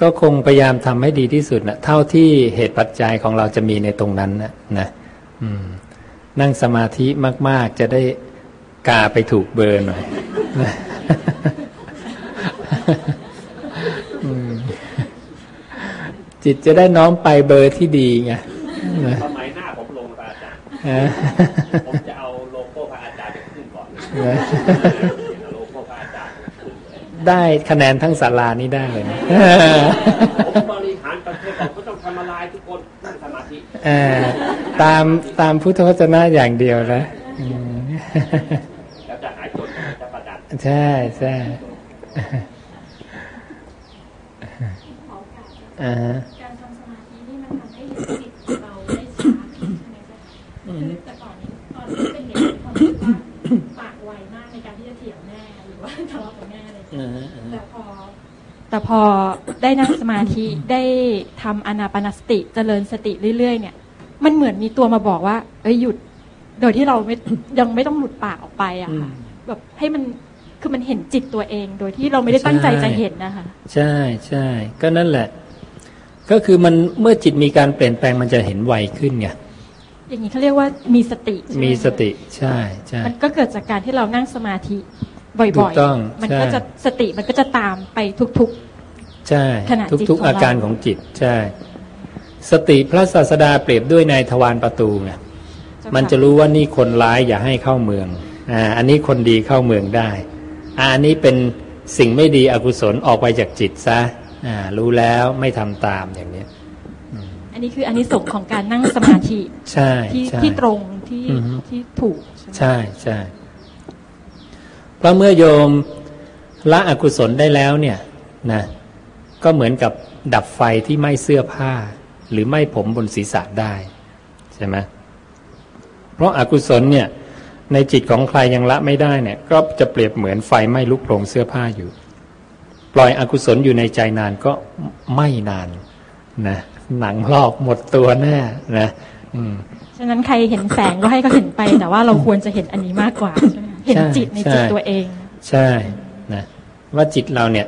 ก็คงพยายามทำให้ดีที่สุดนะเท่าที่เหตุปัจจัยของเราจะมีในตรงนั้นนะนะ อืม นั่งสมาธิมาก ๆ จะได้กาไปถูกเบอร์หน่อยจิตจะได้น้อมไปเบอร์ที่ดีไงสมัยหน้าผมลงพระอาจารย์ผมจะเอาโลโก้พระอาจารย์ไปขึ้นก่อนโลโก้พระอาจารย์ได้คะแนนทั้งศาลานี้ได้เลยนะผมบริหารประเทศผมก็ต้องทำอะไรทุกคนนั่งสมาธิ ตามตามพุทธวจนะอย่างเดียวนะแล้วจะหายจนจะประดับใช่ใช่การทำสมาธินี่มันทำให้จิตเราได้ช้าขึ้นใช่ไหมจ๊ะคือแต่ก่อนนี้ตอนที่เป็นเด็กความรู้สึกว่าปากไวมากในการที่จะเถียงแม่หรือว่าทะเลาะกับแม่อะไรแต่พอแต่พอได้นั่งสมาธิได้ทำอนาปนสติเจริญสติเรื่อยๆเนี่ย มันเหมือนมีตัวมาบอกว่า เอ้ยหยุด โดยที่เราไม่ยังไม่ต้องหลุดปากออกไปอะค่ะแบบให้มันคือมันเห็นจิตตัวเอง โดยที่เราไม่ได้ตั้งใจจะเห็นนะคะใช่ใช่ก็นั่นแหละ ก็คือมันเมื่อจิตมีการเปลี่ยนแปลงมันจะเห็นไวขึ้นไงอย่างนี้เขาเรียกว่ามีสติ มีสติใช่ใช่มันก็เกิดจากการที่เรานั่งสมาธิบ่อยๆต้องมันก็จะสติมันก็จะตามไปทุกๆ ใช่ทุกๆอาการของจิตใช่ สติพระศาสดาเปรียบด้วยนายทวารประตูไงมันจะรู้ว่านี่คนร้ายอย่าให้เข้าเมืองอ่าอันนี้คนดีเข้าเมืองได้อ่าอันนี้เป็นสิ่งไม่ดีอกุศลออกไปจากจิตซะอ่ารู้แล้วไม่ทำตามอย่างนี้อันนี้คืออันนี้สงของการนั่งสมาธิใช่ที่ที่ตรงที่ที่ถูกใช่ใช่เพราะเมื่อโยมละอกุศลได้แล้วเนี่ยนะก็เหมือนกับดับไฟที่ไหม้เสื้อผ้า หรือไหม้ผมบนศีรษะได้ใช่ไหมเพราะอากุศลเนี่ย ในจิตของใครยังละไม่ได้เนี่ย ก็จะเปรียบเหมือนไฟไหม้ลุกโผงเสื้อผ้าอยู่ ปล่อยอกุศลอยู่ในใจนานก็ไม่นานนะหนังลอกหมดตัวแน่นะฉะนั้นใครเห็นแสงก็ให้เขาเห็นไป แต่ว่าเราควรจะเห็นอันนี้มากกว่า เห็นจิตในจิตตัวเอง ใช่นะว่าจิตเราเนี่ย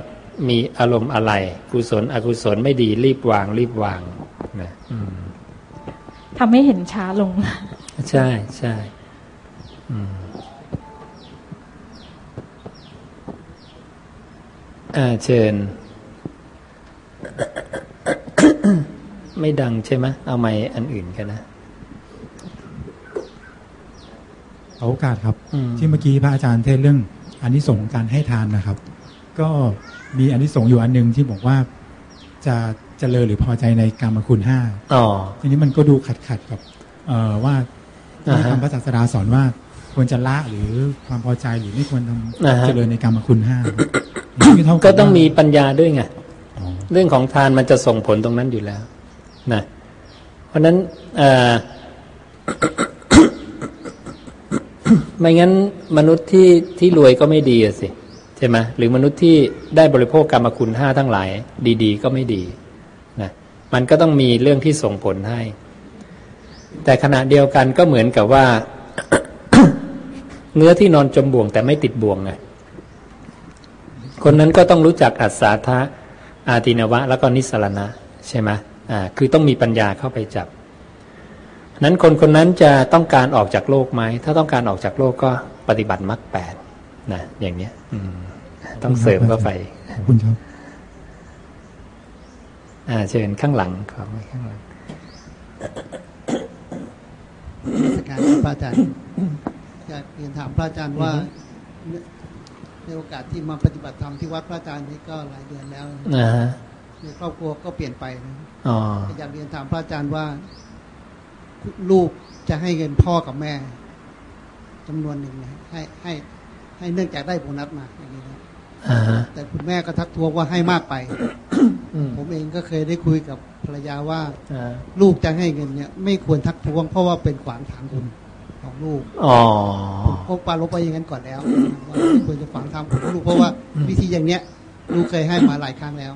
มีอารมณ์อะไร กุศล อกุศลไม่ดีรีบวาง รีบวาง นะทำให้เห็นช้าลง ใช่ใช่อืมอ่าเชิญ ไม่ดังใช่ไหมเอาไม้อันอื่นกันนะโอกาสครับ ที่เมื่อกี้พระอาจารย์เทศเรื่องอันนี้สงการให้ทานนะครับ ก็มีอันนี้สงอยู่อันหนึ่งที่บอกว่าจะ จะเลอหรือพอใจในกรรมคุณห้าทีนี้มันก็ดูขัดขัดกับเออว่าที่ทำพระศาสดาสอนว่าควรจะละหรือความพอใจหรือไม่ควรทำเจริญในกรรมคุณห้าก็ต้องมีปัญญาด้วยไงเรื่องของทานมันจะส่งผลตรงนั้นอยู่แล้วนะเพราะนั้นไม่งั้นมนุษย์ที่ที่รวยก็ไม่ดีสิใช่ไหมหรือมนุษย์ที่ได้บริโภคกรรมคุณห้าทั้งหลาย ดี ๆ ก็ไม่ดีนะ มันก็ต้องมีเรื่องที่ส่งผลให้ แต่ขณะเดียวกันก็เหมือนกับว่า เนื้อที่นอนจมบ่วง แต่ไม่ติดบ่วงไงคนนั้นก็ต้องรู้จักอัศาธาอาตินวะ แล้วก็นิสรณะ ใช่ไหมอ่าคือต้องมีปัญญาเข้าไปจับ นั้นคนคนนั้นจะต้องการออกจากโลกไหม ถ้าต้องการออกจากโลกก็ปฏิบัติมรรคแปดนะอย่างเนี้ย อืม ต้องเสริมเข้าไปคุณครับ เชิญข้างหลังขอข้างหลังการพระอาจารย์อยากเรียนถามพระอาจารย์ว่า ในโอกาสที่มาปฏิบัติธรรมที่วัดพระอาจารย์นี้ก็หลายเดือนแล้วในครอบครัวก็เปลี่ยนไปนะอยากเรียนถามพระอาจารย์ว่า ลูกจะให้เงินพ่อกับแม่จำนวนหนึ่งให้ให้ ให้เนื่องจากได้โบนัสมาอย่างนี้นะ แต่คุณแม่ก็ทักท้วงว่าให้มากไป ผมเองก็เคยได้คุยกับภรรยาว่าลูกจะให้เงินเนี่ย ไม่ควรทักท้วงเพราะว่าเป็นขวางทางคุณของลูกอ๋อก็ปาลบไปอย่างนั้นก่อนแล้วว่าควรจะฝังทำของลูกเพราะว่าวิธีอย่างเนี้ยลูกเคยให้มาหลายครั้งแล้ว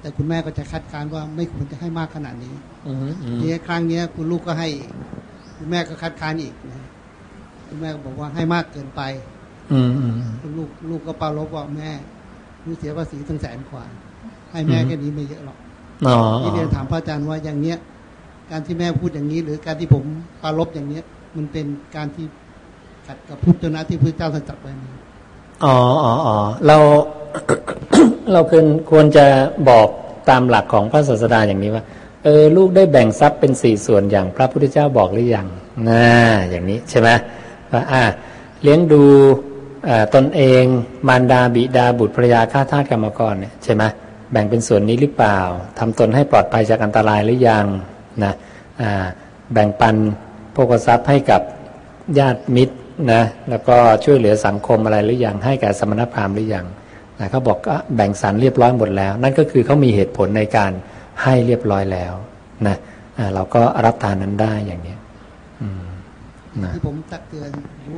แต่คุณแม่ก็จะคัดค้านว่าไม่ควรจะให้มากขนาดนี้ทีนี้ครั้งนี้คุณลูกก็ให้ คุณแม่ก็คัดค้านอีกคุณแม่ก็บอกว่าให้มากเกินไป คุณลูกลูกก็ปาลบว่าแม่ลูกเสียภาษีตั้งแสนกว่าให้แม่แค่นี้ไม่เยอะหรอกที่เรียนถามพระอาจารย์ว่าอย่างเนี้ย การที่แม่พูดอย่างนี้ หรือการที่ผมปารบอย่างเนี้ย มันเป็นการที่ขัดกับพุทธนะที่พระเจ้าท่านตรัสไว้ไหมอ๋ออ๋ออ๋อเราเราควรควรจะบอกตามหลักของพระศาสดาอย่างนี้ว่า เออลูกได้แบ่งทรัพย์เป็นสี่ส่วนอย่างพระพุทธเจ้าบอกหรือยังน่าอย่างนี้ใช่ไหมว่าอ่า เลี้ยงดู ตนเองมารดาบิดาบุตรภรยาข้าทาสกรรมกรเนี่ยใช่ไหมแบ่งเป็นส่วนนี้หรือเปล่าทำตนให้ปลอดภัยจากอันตรายหรือยังนะแบ่งปันโภคทรัพย์ให้กับญาติมิตรนะแล้วก็ช่วยเหลือสังคมอะไรหรือยังให้แก่สมณพราหมณ์หรือยังนะเขาบอกก็แบ่งสรรเรียบร้อยหมดแล้ว นั่นก็คือเขามีเหตุผลในการให้เรียบร้อยแล้วนะเราก็รับทานนั้นได้อย่างนี้ที่ผมตักเตือน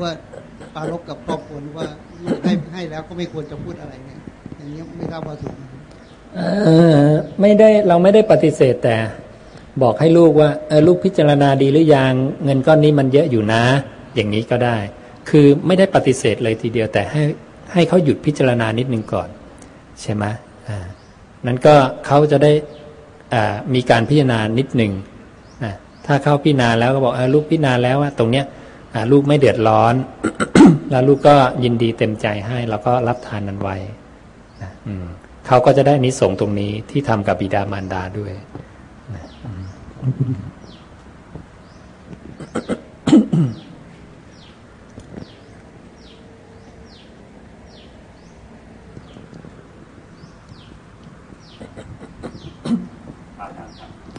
ว่า ปารกกับครอบครัวว่าให้ให้แล้วก็ไม่ควรจะพูดอะไรเนี่ยอย่างนี้ไม่ทราบว่าถูกไหมไม่ได้เราไม่ได้ปฏิเสธแต่ บอกให้ลูกว่าเออลูกพิจารณาดีหรือยังเงินก้อนนี้มันเยอะอยู่นะ อย่างนี้ก็ได้ คือไม่ได้ปฏิเสธเลยทีเดียวแต่ให้ให้เขาหยุดพิจารณานิดนึงก่อน ใช่ไหมอ่านั้นก็เขาจะได้มีการพิจารณานิดหนึ่งนะถ้าเขาพิจารณาแล้วก็บอกอลูกพิจารณาแล้วว่าตรงเนี้ย ลูกไม่เดือดร้อน แล้วลูกก็ยินดีเต็มใจให้ แล้วก็รับทานนั้นไว้นะอืมเขาก็จะได้นิสงตรงนี้ที่ทำกับบิดามารดาด้วย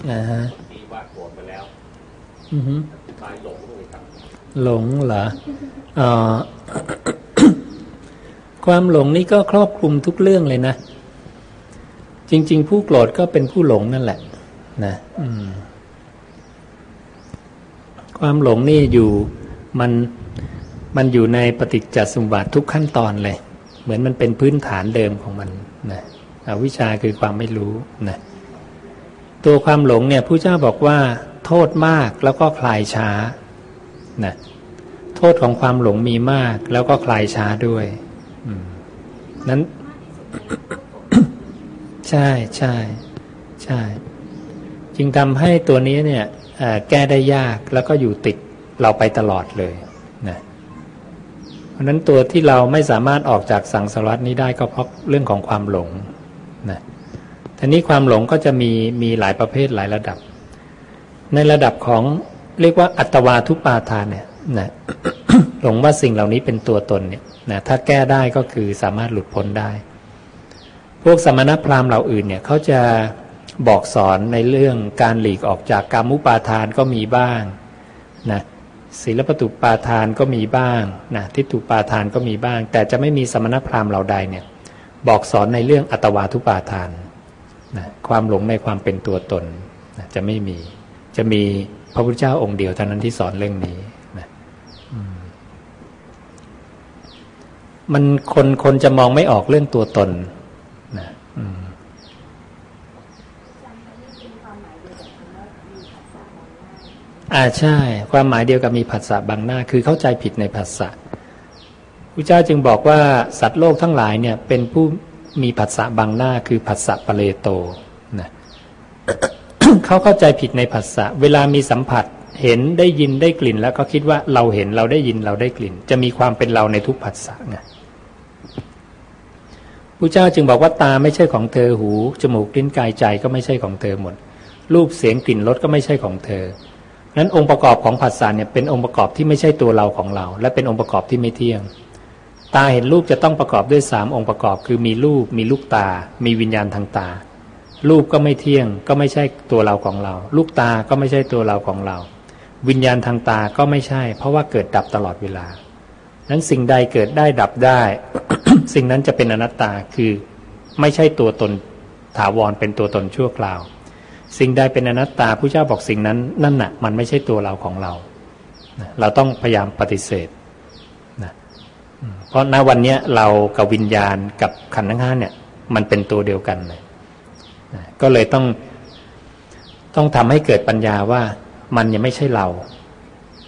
นะฮะว่าโกรธไปแล้ว อือฮึ หลงเหรอออความหลงนี่ก็ครอบคลุมทุกเรื่องเลยนะ จริง ๆ ผู้โกรธก็เป็นผู้หลงนั่นแหละ นะความหลงนี่อยู่มันมันอยู่ในปฏิจจสมบัติทุกขั้นตอนเลย เหมือนมันเป็นพื้นฐานเดิมของมันนะอวิชชาคือความไม่รู้นะตัวความหลงเนี่ยผู้เจ้าบอกว่า โทษมากแล้วก็คลายช้า นะโทษของความหลงมีมากแล้วก็คลายช้าด้วยนั้นใช่ใช่ใช่ จึงทำให้ตัวนี้เนี่ยแก้ได้ยากแล้วก็อยู่ติดเราไปตลอดเลยนะเพราะนั้นตัวที่เราไม่สามารถออกจากสังสารวัตนี้ได้ก็เพราะเรื่องของความหลงนะทีนี้ความหลงก็จะมีมีหลายประเภทหลายระดับ ในระดับของ เรียกว่าอัตวาทุปาทานเนี่ยนะหลงว่าสิ่งเหล่านี้เป็นตัวตนเนี่ยนะถ้าแก้ได้ก็คือสามารถหลุดพ้นได้ พวกสมณพราหมณ์เหล่าอื่นเนี่ยเขาจะบอกสอนในเรื่องการหลีกออกจากกรรมุปาทานก็มีบ้างนะศีลปตุปาทานก็มีบ้างนะทิฏฐุปาทานก็มีบ้าง แต่จะไม่มีสมณพราหมณ์เหล่าใดเนี่ยบอกสอนในเรื่องอัตวาทุปาทานนะความหลงในความเป็นตัวตนนะจะไม่มีจะมี พระพุทธเจ้าองค์เดียวเท่านั้นที่สอนเรื่องนี้นะมันคนคนจะมองไม่ออกเรื่องตัวตนนะอ่าใช่ ความหมายเดียวกับมีผัสสะบางหน้า คือเข้าใจผิดในผัสสะพระเจ้าจึงบอกว่าสัตว์โลกทั้งหลายเนี่ย เป็นผู้มีผัสสะบางหน้า คือผัสสะปะเลโตนะ เขาเข้าใจผิดในผัสสะเวลามีสัมผัสเห็นได้ยินได้กลิ่น แล้วก็คิดว่าเราเห็นเราได้ยินเราได้กลิ่น จะมีความเป็นเราในทุกผัสสะไงพระเจ้าจึงบอกว่าตาไม่ใช่ของเธอหูจมูกลิ้นกายใจก็ไม่ใช่ของเธอหมด รูปเสียงกลิ่นรสก็ไม่ใช่ของเธอนั้นองค์ประกอบของผัสสะเนี่ยเป็นองค์ประกอบที่ไม่ใช่ตัวเราของเรา และเป็นองค์ประกอบที่ไม่เที่ยง ตาเห็นรูปจะต้องประกอบด้วยสามองค์ประกอบ คือมีรูป มีลูกตา มีวิญญาณทางตา รูปก็ไม่เที่ยง ก็ไม่ใช่ตัวเราของเรา ลูกตาก็ไม่ใช่ตัวเราของเรา วิญญาณทางตาก็ไม่ใช่ เพราะว่าเกิดดับตลอดเวลานั้นสิ่งใดเกิดได้ดับได้ สิ่งนั้นจะเป็นอนัตตาคือไม่ใช่ตัวตนถาวรเป็นตัวตนชั่วคราว สิ่งใดเป็นอนัตตาผู้เจ้าบอกสิ่งนั้นนั่นน่ะมันไม่ใช่ตัวเราของเรา เราต้องพยายามปฏิเสธนะเพราะณวันนี้เรากับวิญญาณกับขันธ์ทั้งห้าเนี่ยมันเป็นตัวเดียวกันเลย ก็เลยต้อง ต้องทำให้เกิดปัญญาว่ามันยังไม่ใช่เรา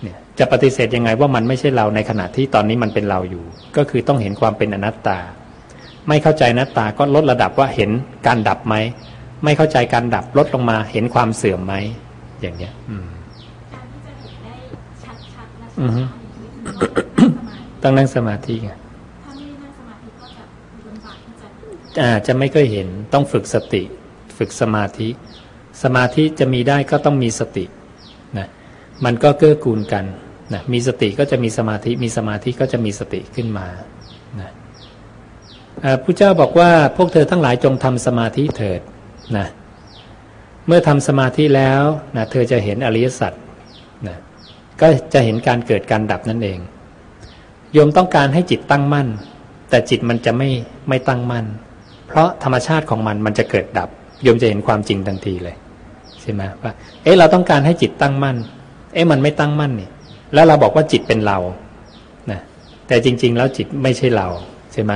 เนี่ย จะปฏิเสธยังไงว่ามันไม่ใช่เราในขณะที่ตอนนี้มันเป็นเราอยู่ ก็คือต้องเห็นความเป็นอนัตตา ไม่เข้าใจอนัตตาก็ลดระดับว่าเห็นการดับไหมไม่เข้าใจการดับลดลงมาเห็นความเสื่อมไหมอย่างเนี้ย อืมการที่จะเห็นได้ชัดๆและชัดต้องนั่งสมาธิไงถ้าไม่นั่งสมาธิก็จะลำบากที่จะอ่าจะไม่เคยเห็นต้องฝึกสติ ฝึกสมาธิ สมาธิจะมีได้ก็ต้องมีสตินะมันก็เกื้อกูลกันนะมีสติก็จะมีสมาธิ มีสมาธิก็จะมีสติขึ้นมานะพระเจ้าบอกว่าพวกเธอทั้งหลายจงทำสมาธิเถิดนะเมื่อทำสมาธิแล้วนะเธอจะเห็นอริยสัจนะก็จะเห็นการเกิดการดับนั่นเอง โยมต้องการให้จิตตั้งมั่น แต่จิตมันจะไม่ไม่ตั้งมั่น เพราะธรรมชาติของมันมันจะเกิดดับ โยมจะเห็นความจริงทันทีเลยใช่ไหมว่าเอ๊ะเราต้องการให้จิตตั้งมั่น เอ๊ะมันไม่ตั้งมั่นนี่แล้วเราบอกว่าจิตเป็นเรานะแต่จริง ๆ แล้วจิตไม่ใช่เราใช่ไหม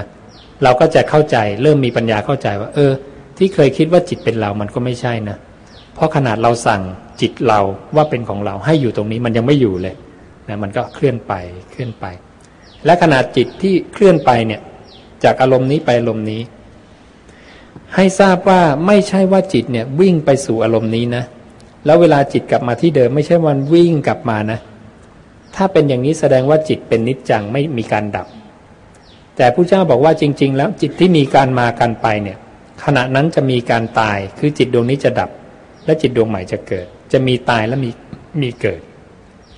เราก็จะเข้าใจเริ่มมีปัญญาเข้าใจว่า เออ ที่เคยคิดว่าจิตเป็นเรามันก็ไม่ใช่นะเพราะขนาดเราสั่งจิตเราว่าเป็นของเราให้อยู่ตรงนี้มันยังไม่อยู่เลยนะมันก็เคลื่อนไปเคลื่อนไป และขนาดจิตที่เคลื่อนไปเนี่ยจากอารมณ์นี้ไปอารมณ์นี้ ให้ทราบว่าไม่ใช่ว่าจิตเนี่ยวิ่งไปสู่อารมณ์นี้นะ แล้วเวลาจิตกลับมาที่เดิม ไม่ใช่วันวิ่งกลับมานะ ถ้าเป็นอย่างนี้แสดงว่าจิตเป็นนิจจังไม่มีการดับ แต่พระเจ้าบอกว่าจริง ๆ แล้วจิตที่มีการมาการไปเนี่ย ขณะนั้นจะมีการตาย คือจิตดวงนี้จะดับ และจิตดวงใหม่จะเกิด จะมีตายและมีมีเกิด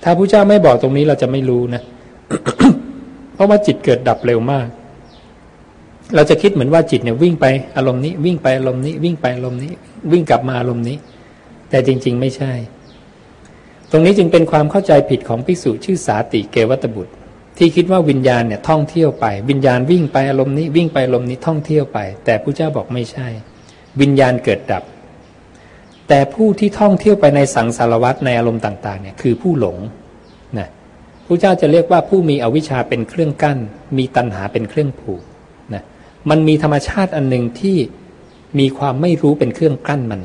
ถ้าพระเจ้าไม่บอกตรงนี้เราจะไม่รู้นะ เพราะว่าจิตเกิดดับเร็วมาก เราจะคิดเหมือนว่าจิตเนี่ยวิ่งไปอารมณ์นี้ วิ่งไปอารมณ์นี้ วิ่งไปอารมณ์นี้ วิ่งกลับมาอารมณ์นี้ แต่จริง ๆ ไม่ใช่ ตรงนี้จึงเป็นความเข้าใจผิดของภิกษุชื่อสาติเกวัตบุตร ที่คิดว่าวิญญาณเนี่ยท่องเที่ยวไป วิญญาณวิ่งไปอารมณ์นี้ วิ่งไปอารมณ์นี้ท่องเที่ยวไป แต่พระเจ้าบอกไม่ใช่ วิญญาณเกิดดับ แต่ผู้ที่ท่องเที่ยวไปในสังสารวัตในอารมณ์ต่างๆเนี่ยคือผู้หลงนะพระเจ้าจะเรียกว่าผู้มีอวิชชาเป็นเครื่องกั้น มีตัณหาเป็นเครื่องผูก มันมีธรรมชาติอันหนึ่งที่มีความไม่รู้เป็นเครื่องกั้นมัน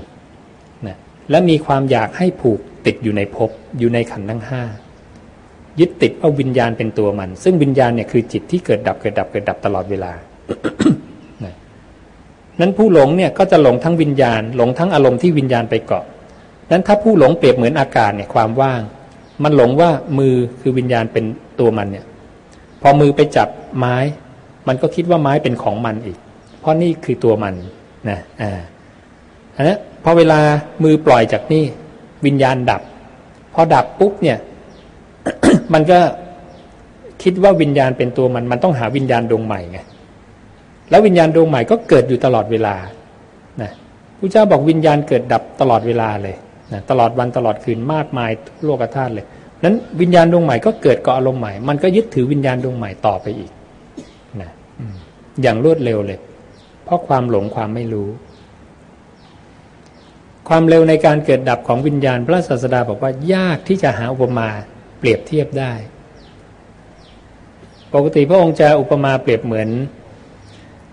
นะและมีความอยากให้ผูกติดอยู่ในภพอยู่ในขันธ์ทั้งห้ายึดติดเอาวิญญาณเป็นตัวมัน ซึ่งวิญญาณเนี่ยคือจิตที่เกิดดับเกิดดับเกิดดับตลอดเวลานั้นผู้หลงเนี่ยก็จะหลงทั้งวิญญาณ หลงทั้งอารมณ์ที่วิญญาณไปเกาะ นั้นถ้าผู้หลงเปรียบเหมือนอากาศเนี่ยความว่าง มันหลงว่ามือคือวิญญาณเป็นตัวมันเนี่ย พอมือไปจับไม้ มันก็คิดว่าไม้เป็นของมันอีก เพราะนี่คือตัวมันนะอ่าอันนี้พอเวลามือปล่อยจากนี่วิญญาณดับ พอดับปุ๊บเนี่ย มันก็คิดว่าวิญญาณเป็นตัวมัน มันต้องหาวิญญาณดวงใหม่ไงแล้ววิญญาณดวงใหม่ก็เกิดอยู่ตลอดเวลานะพระเจ้าบอกวิญญาณเกิดดับตลอดเวลาเลยนะตลอดวันตลอดคืนมากมายโลกธาตุเลยนั้นวิญญาณดวงใหม่ก็เกิดเกาะอารมณ์ใหม่ มันก็ยึดถือวิญญาณดวงใหม่ต่อไปอีก อย่างรวดเร็วเลย เพราะความหลงความไม่รู้ ความเร็วในการเกิดดับของวิญญาณ พระศาสดาบอกว่ายากที่จะหาอุปมาเปรียบเทียบได้ ปกติพระองค์จะอุปมาเปรียบเหมือน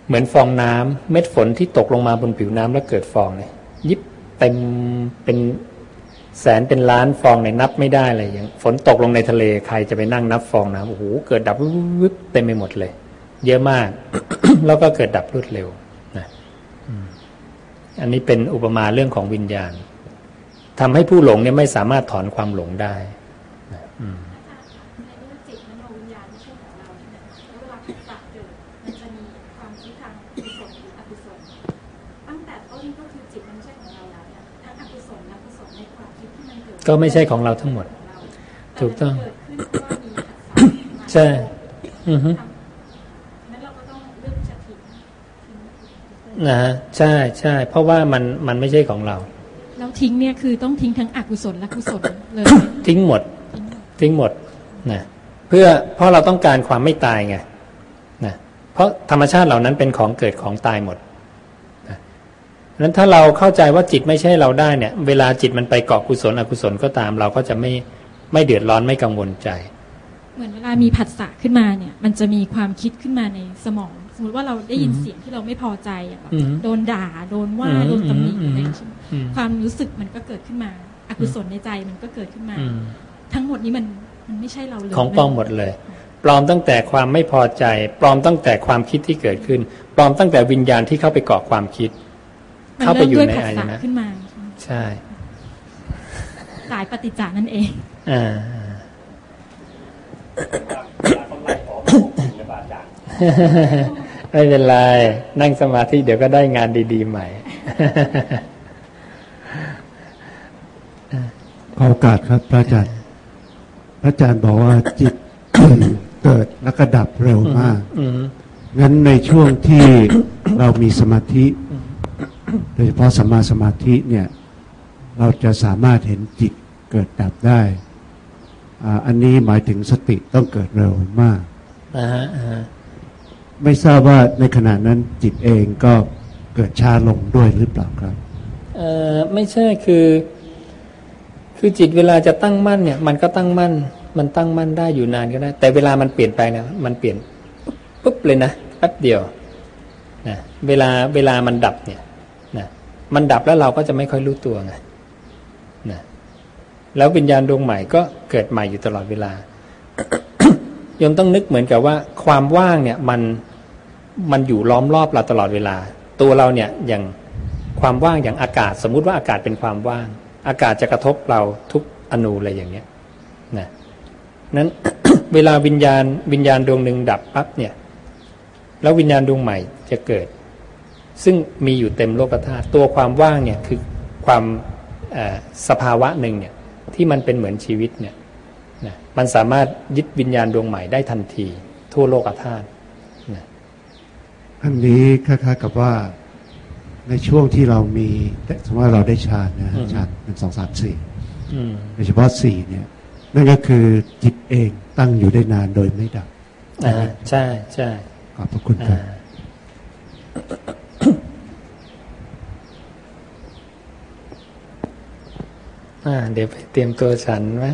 เหมือนฟองน้ำเม็ดฝนที่ตกลงมาบนผิวน้ำแล้วเกิดฟองเลยยิบเต็มเป็นแสนเป็นล้านฟองในนับไม่ได้เลยอย่างฝนตกลงในทะเลใครจะไปนั่งนับฟองนะโอ้โหเกิดดับวึบเต็มไปหมดเลย เยอะมาก แล้วก็เกิดดับรวดเร็วนะอันนี้เป็นอุปมาเรื่องของวิญญาณทำให้ผู้หลงเนี่ยไม่สามารถถอนความหลงได้นะอืมก็ไม่ใช่ของเราทั้งหมด ถูกต้อง ใช่ อือฮึ นะฮะใช่ใช่เพราะว่ามันมันไม่ใช่ของเราเราทิ้งเนี่ยคือต้องทิ้งทั้งอกุศลและกุศลเลยทิ้งหมด ทิ้งหมดนะเพื่อเพราะเราต้องการความไม่ตายไงนะเพราะธรรมชาติเหล่านั้นเป็นของเกิดของตายหมดนั้นถ้าเราเข้าใจว่าจิตไม่ใช่เราได้เนี่ย เวลาจิตมันไปเกาะกุศลอกุศลก็ตาม เราก็จะไม่ไม่เดือดร้อนไม่กังวลใจ เหมือนเวลามีผัสสะขึ้นมาเนี่ย มันจะมีความคิดขึ้นมาในสมองส มมติว่าเราได้ยินเสียงที่เราไม่พอใจอะแบบโดนด่าโดนว่าโดนตำหนิอะไรใช่ไหมความรู้สึกมันก็เกิดขึ้นมา อกุศลในใจมันก็เกิดขึ้นมา ทั้งหมดนี้มันมันไม่ใช่เราเลยของปลอมหมดเลย ปลอมตั้งแต่ความไม่พอใจ ปลอมตั้งแต่ความคิดที่เกิดขึ้น ปลอมตั้งแต่วิญญาณที่เข้าไปเกาะความคิด เข้าไปอยู่ในอายนะขึ้นมา ใช่สายปฏิจจานั่นเองอ่า ไม่เป็นไร นั่งสมาธิเดี๋ยวก็ได้งานดีๆใหม่ ขอโอกาสครับ พระอาจารย์ พระอาจารย์บอกว่าจิตเกิดแล้วก็ดับเร็วมากงั้นในช่วงที่เรามีสมาธิ โดยเฉพาะสมาสมาธิเนี่ย เราจะสามารถเห็นจิตเกิดดับได้อันนี้หมายถึงสติต้องเกิดเร็วมาก ไม่ทราบว่าในขณะนั้นจิตเองก็เกิดชาลงด้วยหรือเปล่าครับเออไม่ใช่คือ คือจิตเวลาจะตั้งมั่นเนี่ย มันก็ตั้งมั่น มันตั้งมั่นได้อยู่นานก็ได้ แต่เวลามันเปลี่ยนไปนะมันเปลี่ยนปุ๊บเลยนะแป๊บเดียวนะเวลาเวลามันดับเนี่ยนะมันดับแล้วเราก็จะไม่ค่อยรู้ตัวไงนะแล้ววิญญาณดวงใหม่ก็เกิดใหม่อยู่ตลอดเวลายมต้องนึกเหมือนกับว่าความว่างเนี่ยมัน มันอยู่ล้อมรอบเราตลอดเวลา ตัวเราเนี่ยอย่างความว่างอย่างอากาศ สมมุติว่าอากาศเป็นความว่าง อากาศจะกระทบเราทุกอนูอะไรอย่างเนี้ยนะนั้นเวลาวิญญาณวิญญาณดวงหนึ่งดับปั๊บเนี่ยแล้ววิญญาณดวงใหม่จะเกิด ซึ่งมีอยู่เต็มโลกธาตุตัวความว่างเนี่ยคือความสภาวะหนึ่งเนี่ยที่มันเป็นเหมือนชีวิตเนี่ยนะมันสามารถยึดวิญญาณดวงใหม่ได้ทันที ทั่วโลกธาตุ อันนี้คล้ายๆกับว่าในช่วงที่เรามีสมมติว่าเราได้ฌานนะฌานเป็นสองสามสี่โดยเฉพาะสี่เนี่ย นั่นก็คือจิตเองตั้งอยู่ได้นานโดยไม่ดับอ่าใช่ใช่ขอบพระคุณครับอ่า เดี๋ยวไปเตรียมตัวฉันไหม